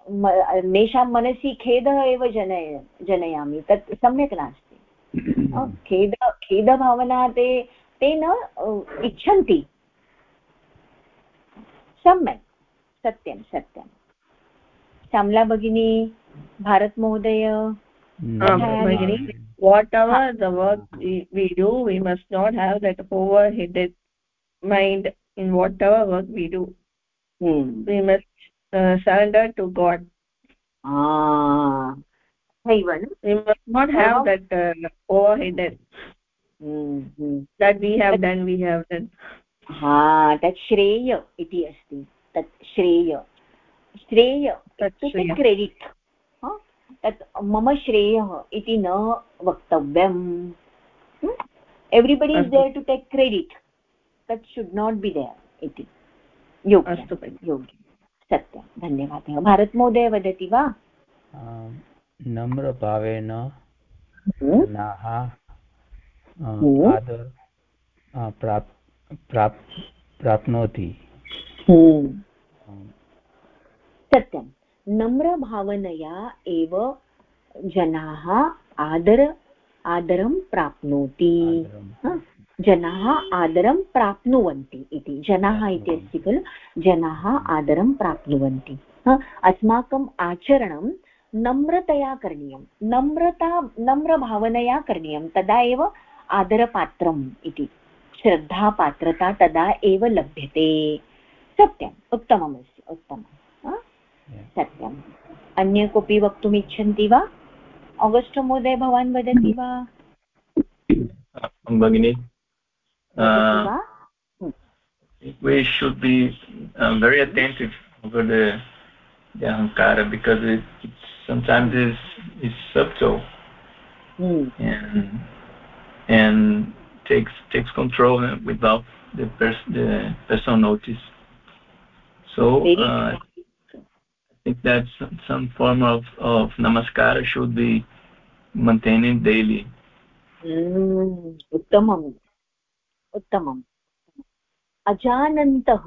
तेषां मनसि खेदः एव जनय जनयामि तत् सम्यक् नास्ति. [coughs] खेद खेदभावना ते ते न इच्छन्ति। सम्यक्। सत्यं सत्यं श्यामला भगिनी भारतमहोदय whatever the work we, we do we must not have that overheated mind in whatever work we do hmm. we must uh, surrender to god ah we must not have that uh, overheaded mm -hmm. that we have done we have done हा तत् श्रेय इति अस्ति तत् श्रेय। श्रेय इत्युक्ते credit तत् मम श्रेयः इति न वक्तव्यम्। Everybody is there to take credit that should not be there इति। योग्यं। योग्यं। सत्यं। धन्यवादः। भारतमहोदय वदति वा? नम्रभावेन प्राप् प्राप् प्राप्नोति। सत्यं। नम्रभावनया एव जनाः आदर आदरं प्राप्नोति। जनाः आदरं प्राप्नुवन्ति इति। जनाः इति अस्ति खलु जनाः आदरं प्राप्नुवन्ति। अस्माकम् आचरणं नम्रतया करणीयं। नम्रता नम्रभावनया करणीयं। तदा एव आदरपात्रम् इति। श्रद्धापात्रता तदा एव लभ्यते। सत्यम्। उत्तममस्ति। उत्तमं सत्यम् अन्य कोऽपि वक्तुम् इच्छन्ति वा आगस्ट् महोदय भवान् वदति वा भगिनि we should be um, very attentive over the the ahankara because it it's, sometimes is is subtle mm. and and takes takes control without the pers the person notice so uh, i think that some, some form of of namaskara should be maintaining daily. उत्तमम् उत्तमम् अजानन्तः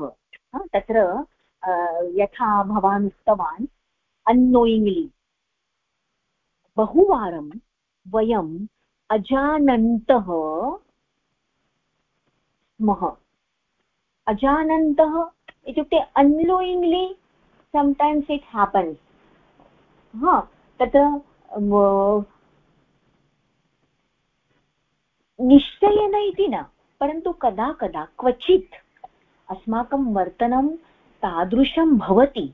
तत्र यथा भवान् उक्तवान् अन्नोयिङ्ग्लि बहुवारं वयम् अजानन्तः स्मः अजानन्तः इत्युक्ते अन्लोयिङ्ग्लि सम्टैम्स् इट् हापन्स् हा तत्र निश्चयेन इति न, परन्तु कदा कदा क्वचित् अस्माकं वर्तनं तादृशं भवति,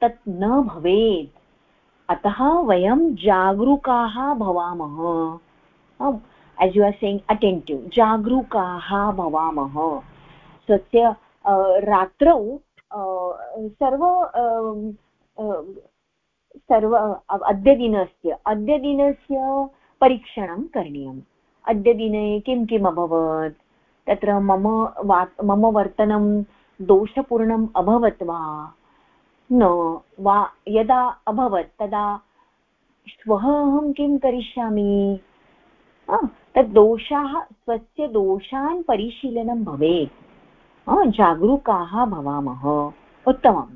तत् न भवेत्। अतः वयं जागरूकाः भवामः। एस् यु आर् सेङ्ग् अटेण्टिव् जागरूकाः भवामः। स्वस्य रात्रौ सर्व सर्व अद्यदिनस्य अद्यदिनस्य परीक्षणं करणीयम्। अद्य दिने किं किम् अभवत्? तत्र मम मम वर्तनं दोषपूर्णम् अभवत् वा? न, वा, यदा अभवत्, तदा श्वः अहं किं करिष्यामि? तद् दोषाः स्वस्य दोषान् परिशीलनं भवेत्। जागरूकाः भवामः। उत्तमं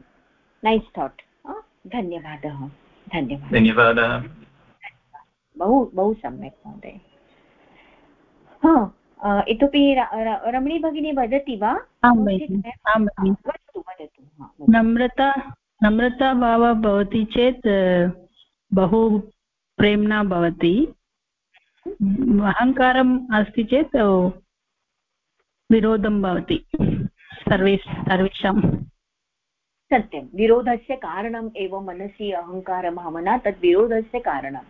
नैस् थाट् धन्यवादः। धन्यवादः। धन्यवादः। बहु बहु सम्यक् महोदय। इतोपि रमणी भगिनी वदति वा? वदतु वदतु नम्रता नम्रताभावः भवति चेत् बहु प्रेम्णा भवति। अहङ्कारम् अस्ति चेत् विरोधं भवति। सर्वे सर्वेषां। सत्यं। विरोधस्य कारणम् एव मनसि अहङ्कारभावना तद् विरोधस्य कारणं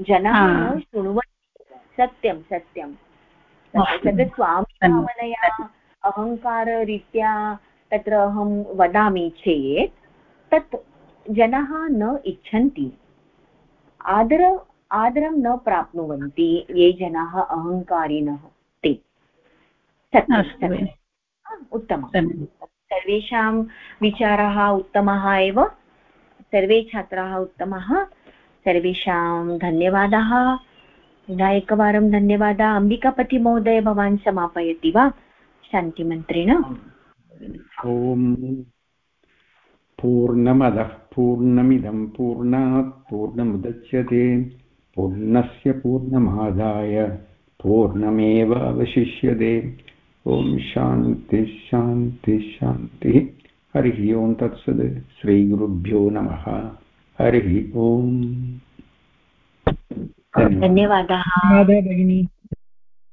जनाः न शृण्वन्ति। सत्यं सत्यं। तत्र स्वामिभावनया अहङ्काररीत्या तत्र अहं वदामि चेत् तत् जनाः न इच्छन्ति। आदर आदरं न प्राप्नुवन्ति ये जनाः अहङ्कारिणः ते। उत्तमं। सर्वेषां विचाराः उत्तमाः एव सर्वे छात्राः उत्तमाः सर्वेषां धन्यवादाः। पुनः एकवारं धन्यवादः। अम्बिकापतिमहोदय भवान् समापयति वा? शान्तिमन्त्रेण। ॐ पूर्णमदः पूर्णमिदं पूर्णात् पूर्णमुदच्यते। पूर्णस्य पूर्णमादाय पूर्णमेव अवशिष्यते। ॐ शांति शांति शान्तिः हरिः ओं तत्सद् श्रीगुरुभ्यो नमः। हरिः ओम्। धन्यवादाः। धन्यवाद भगिनी।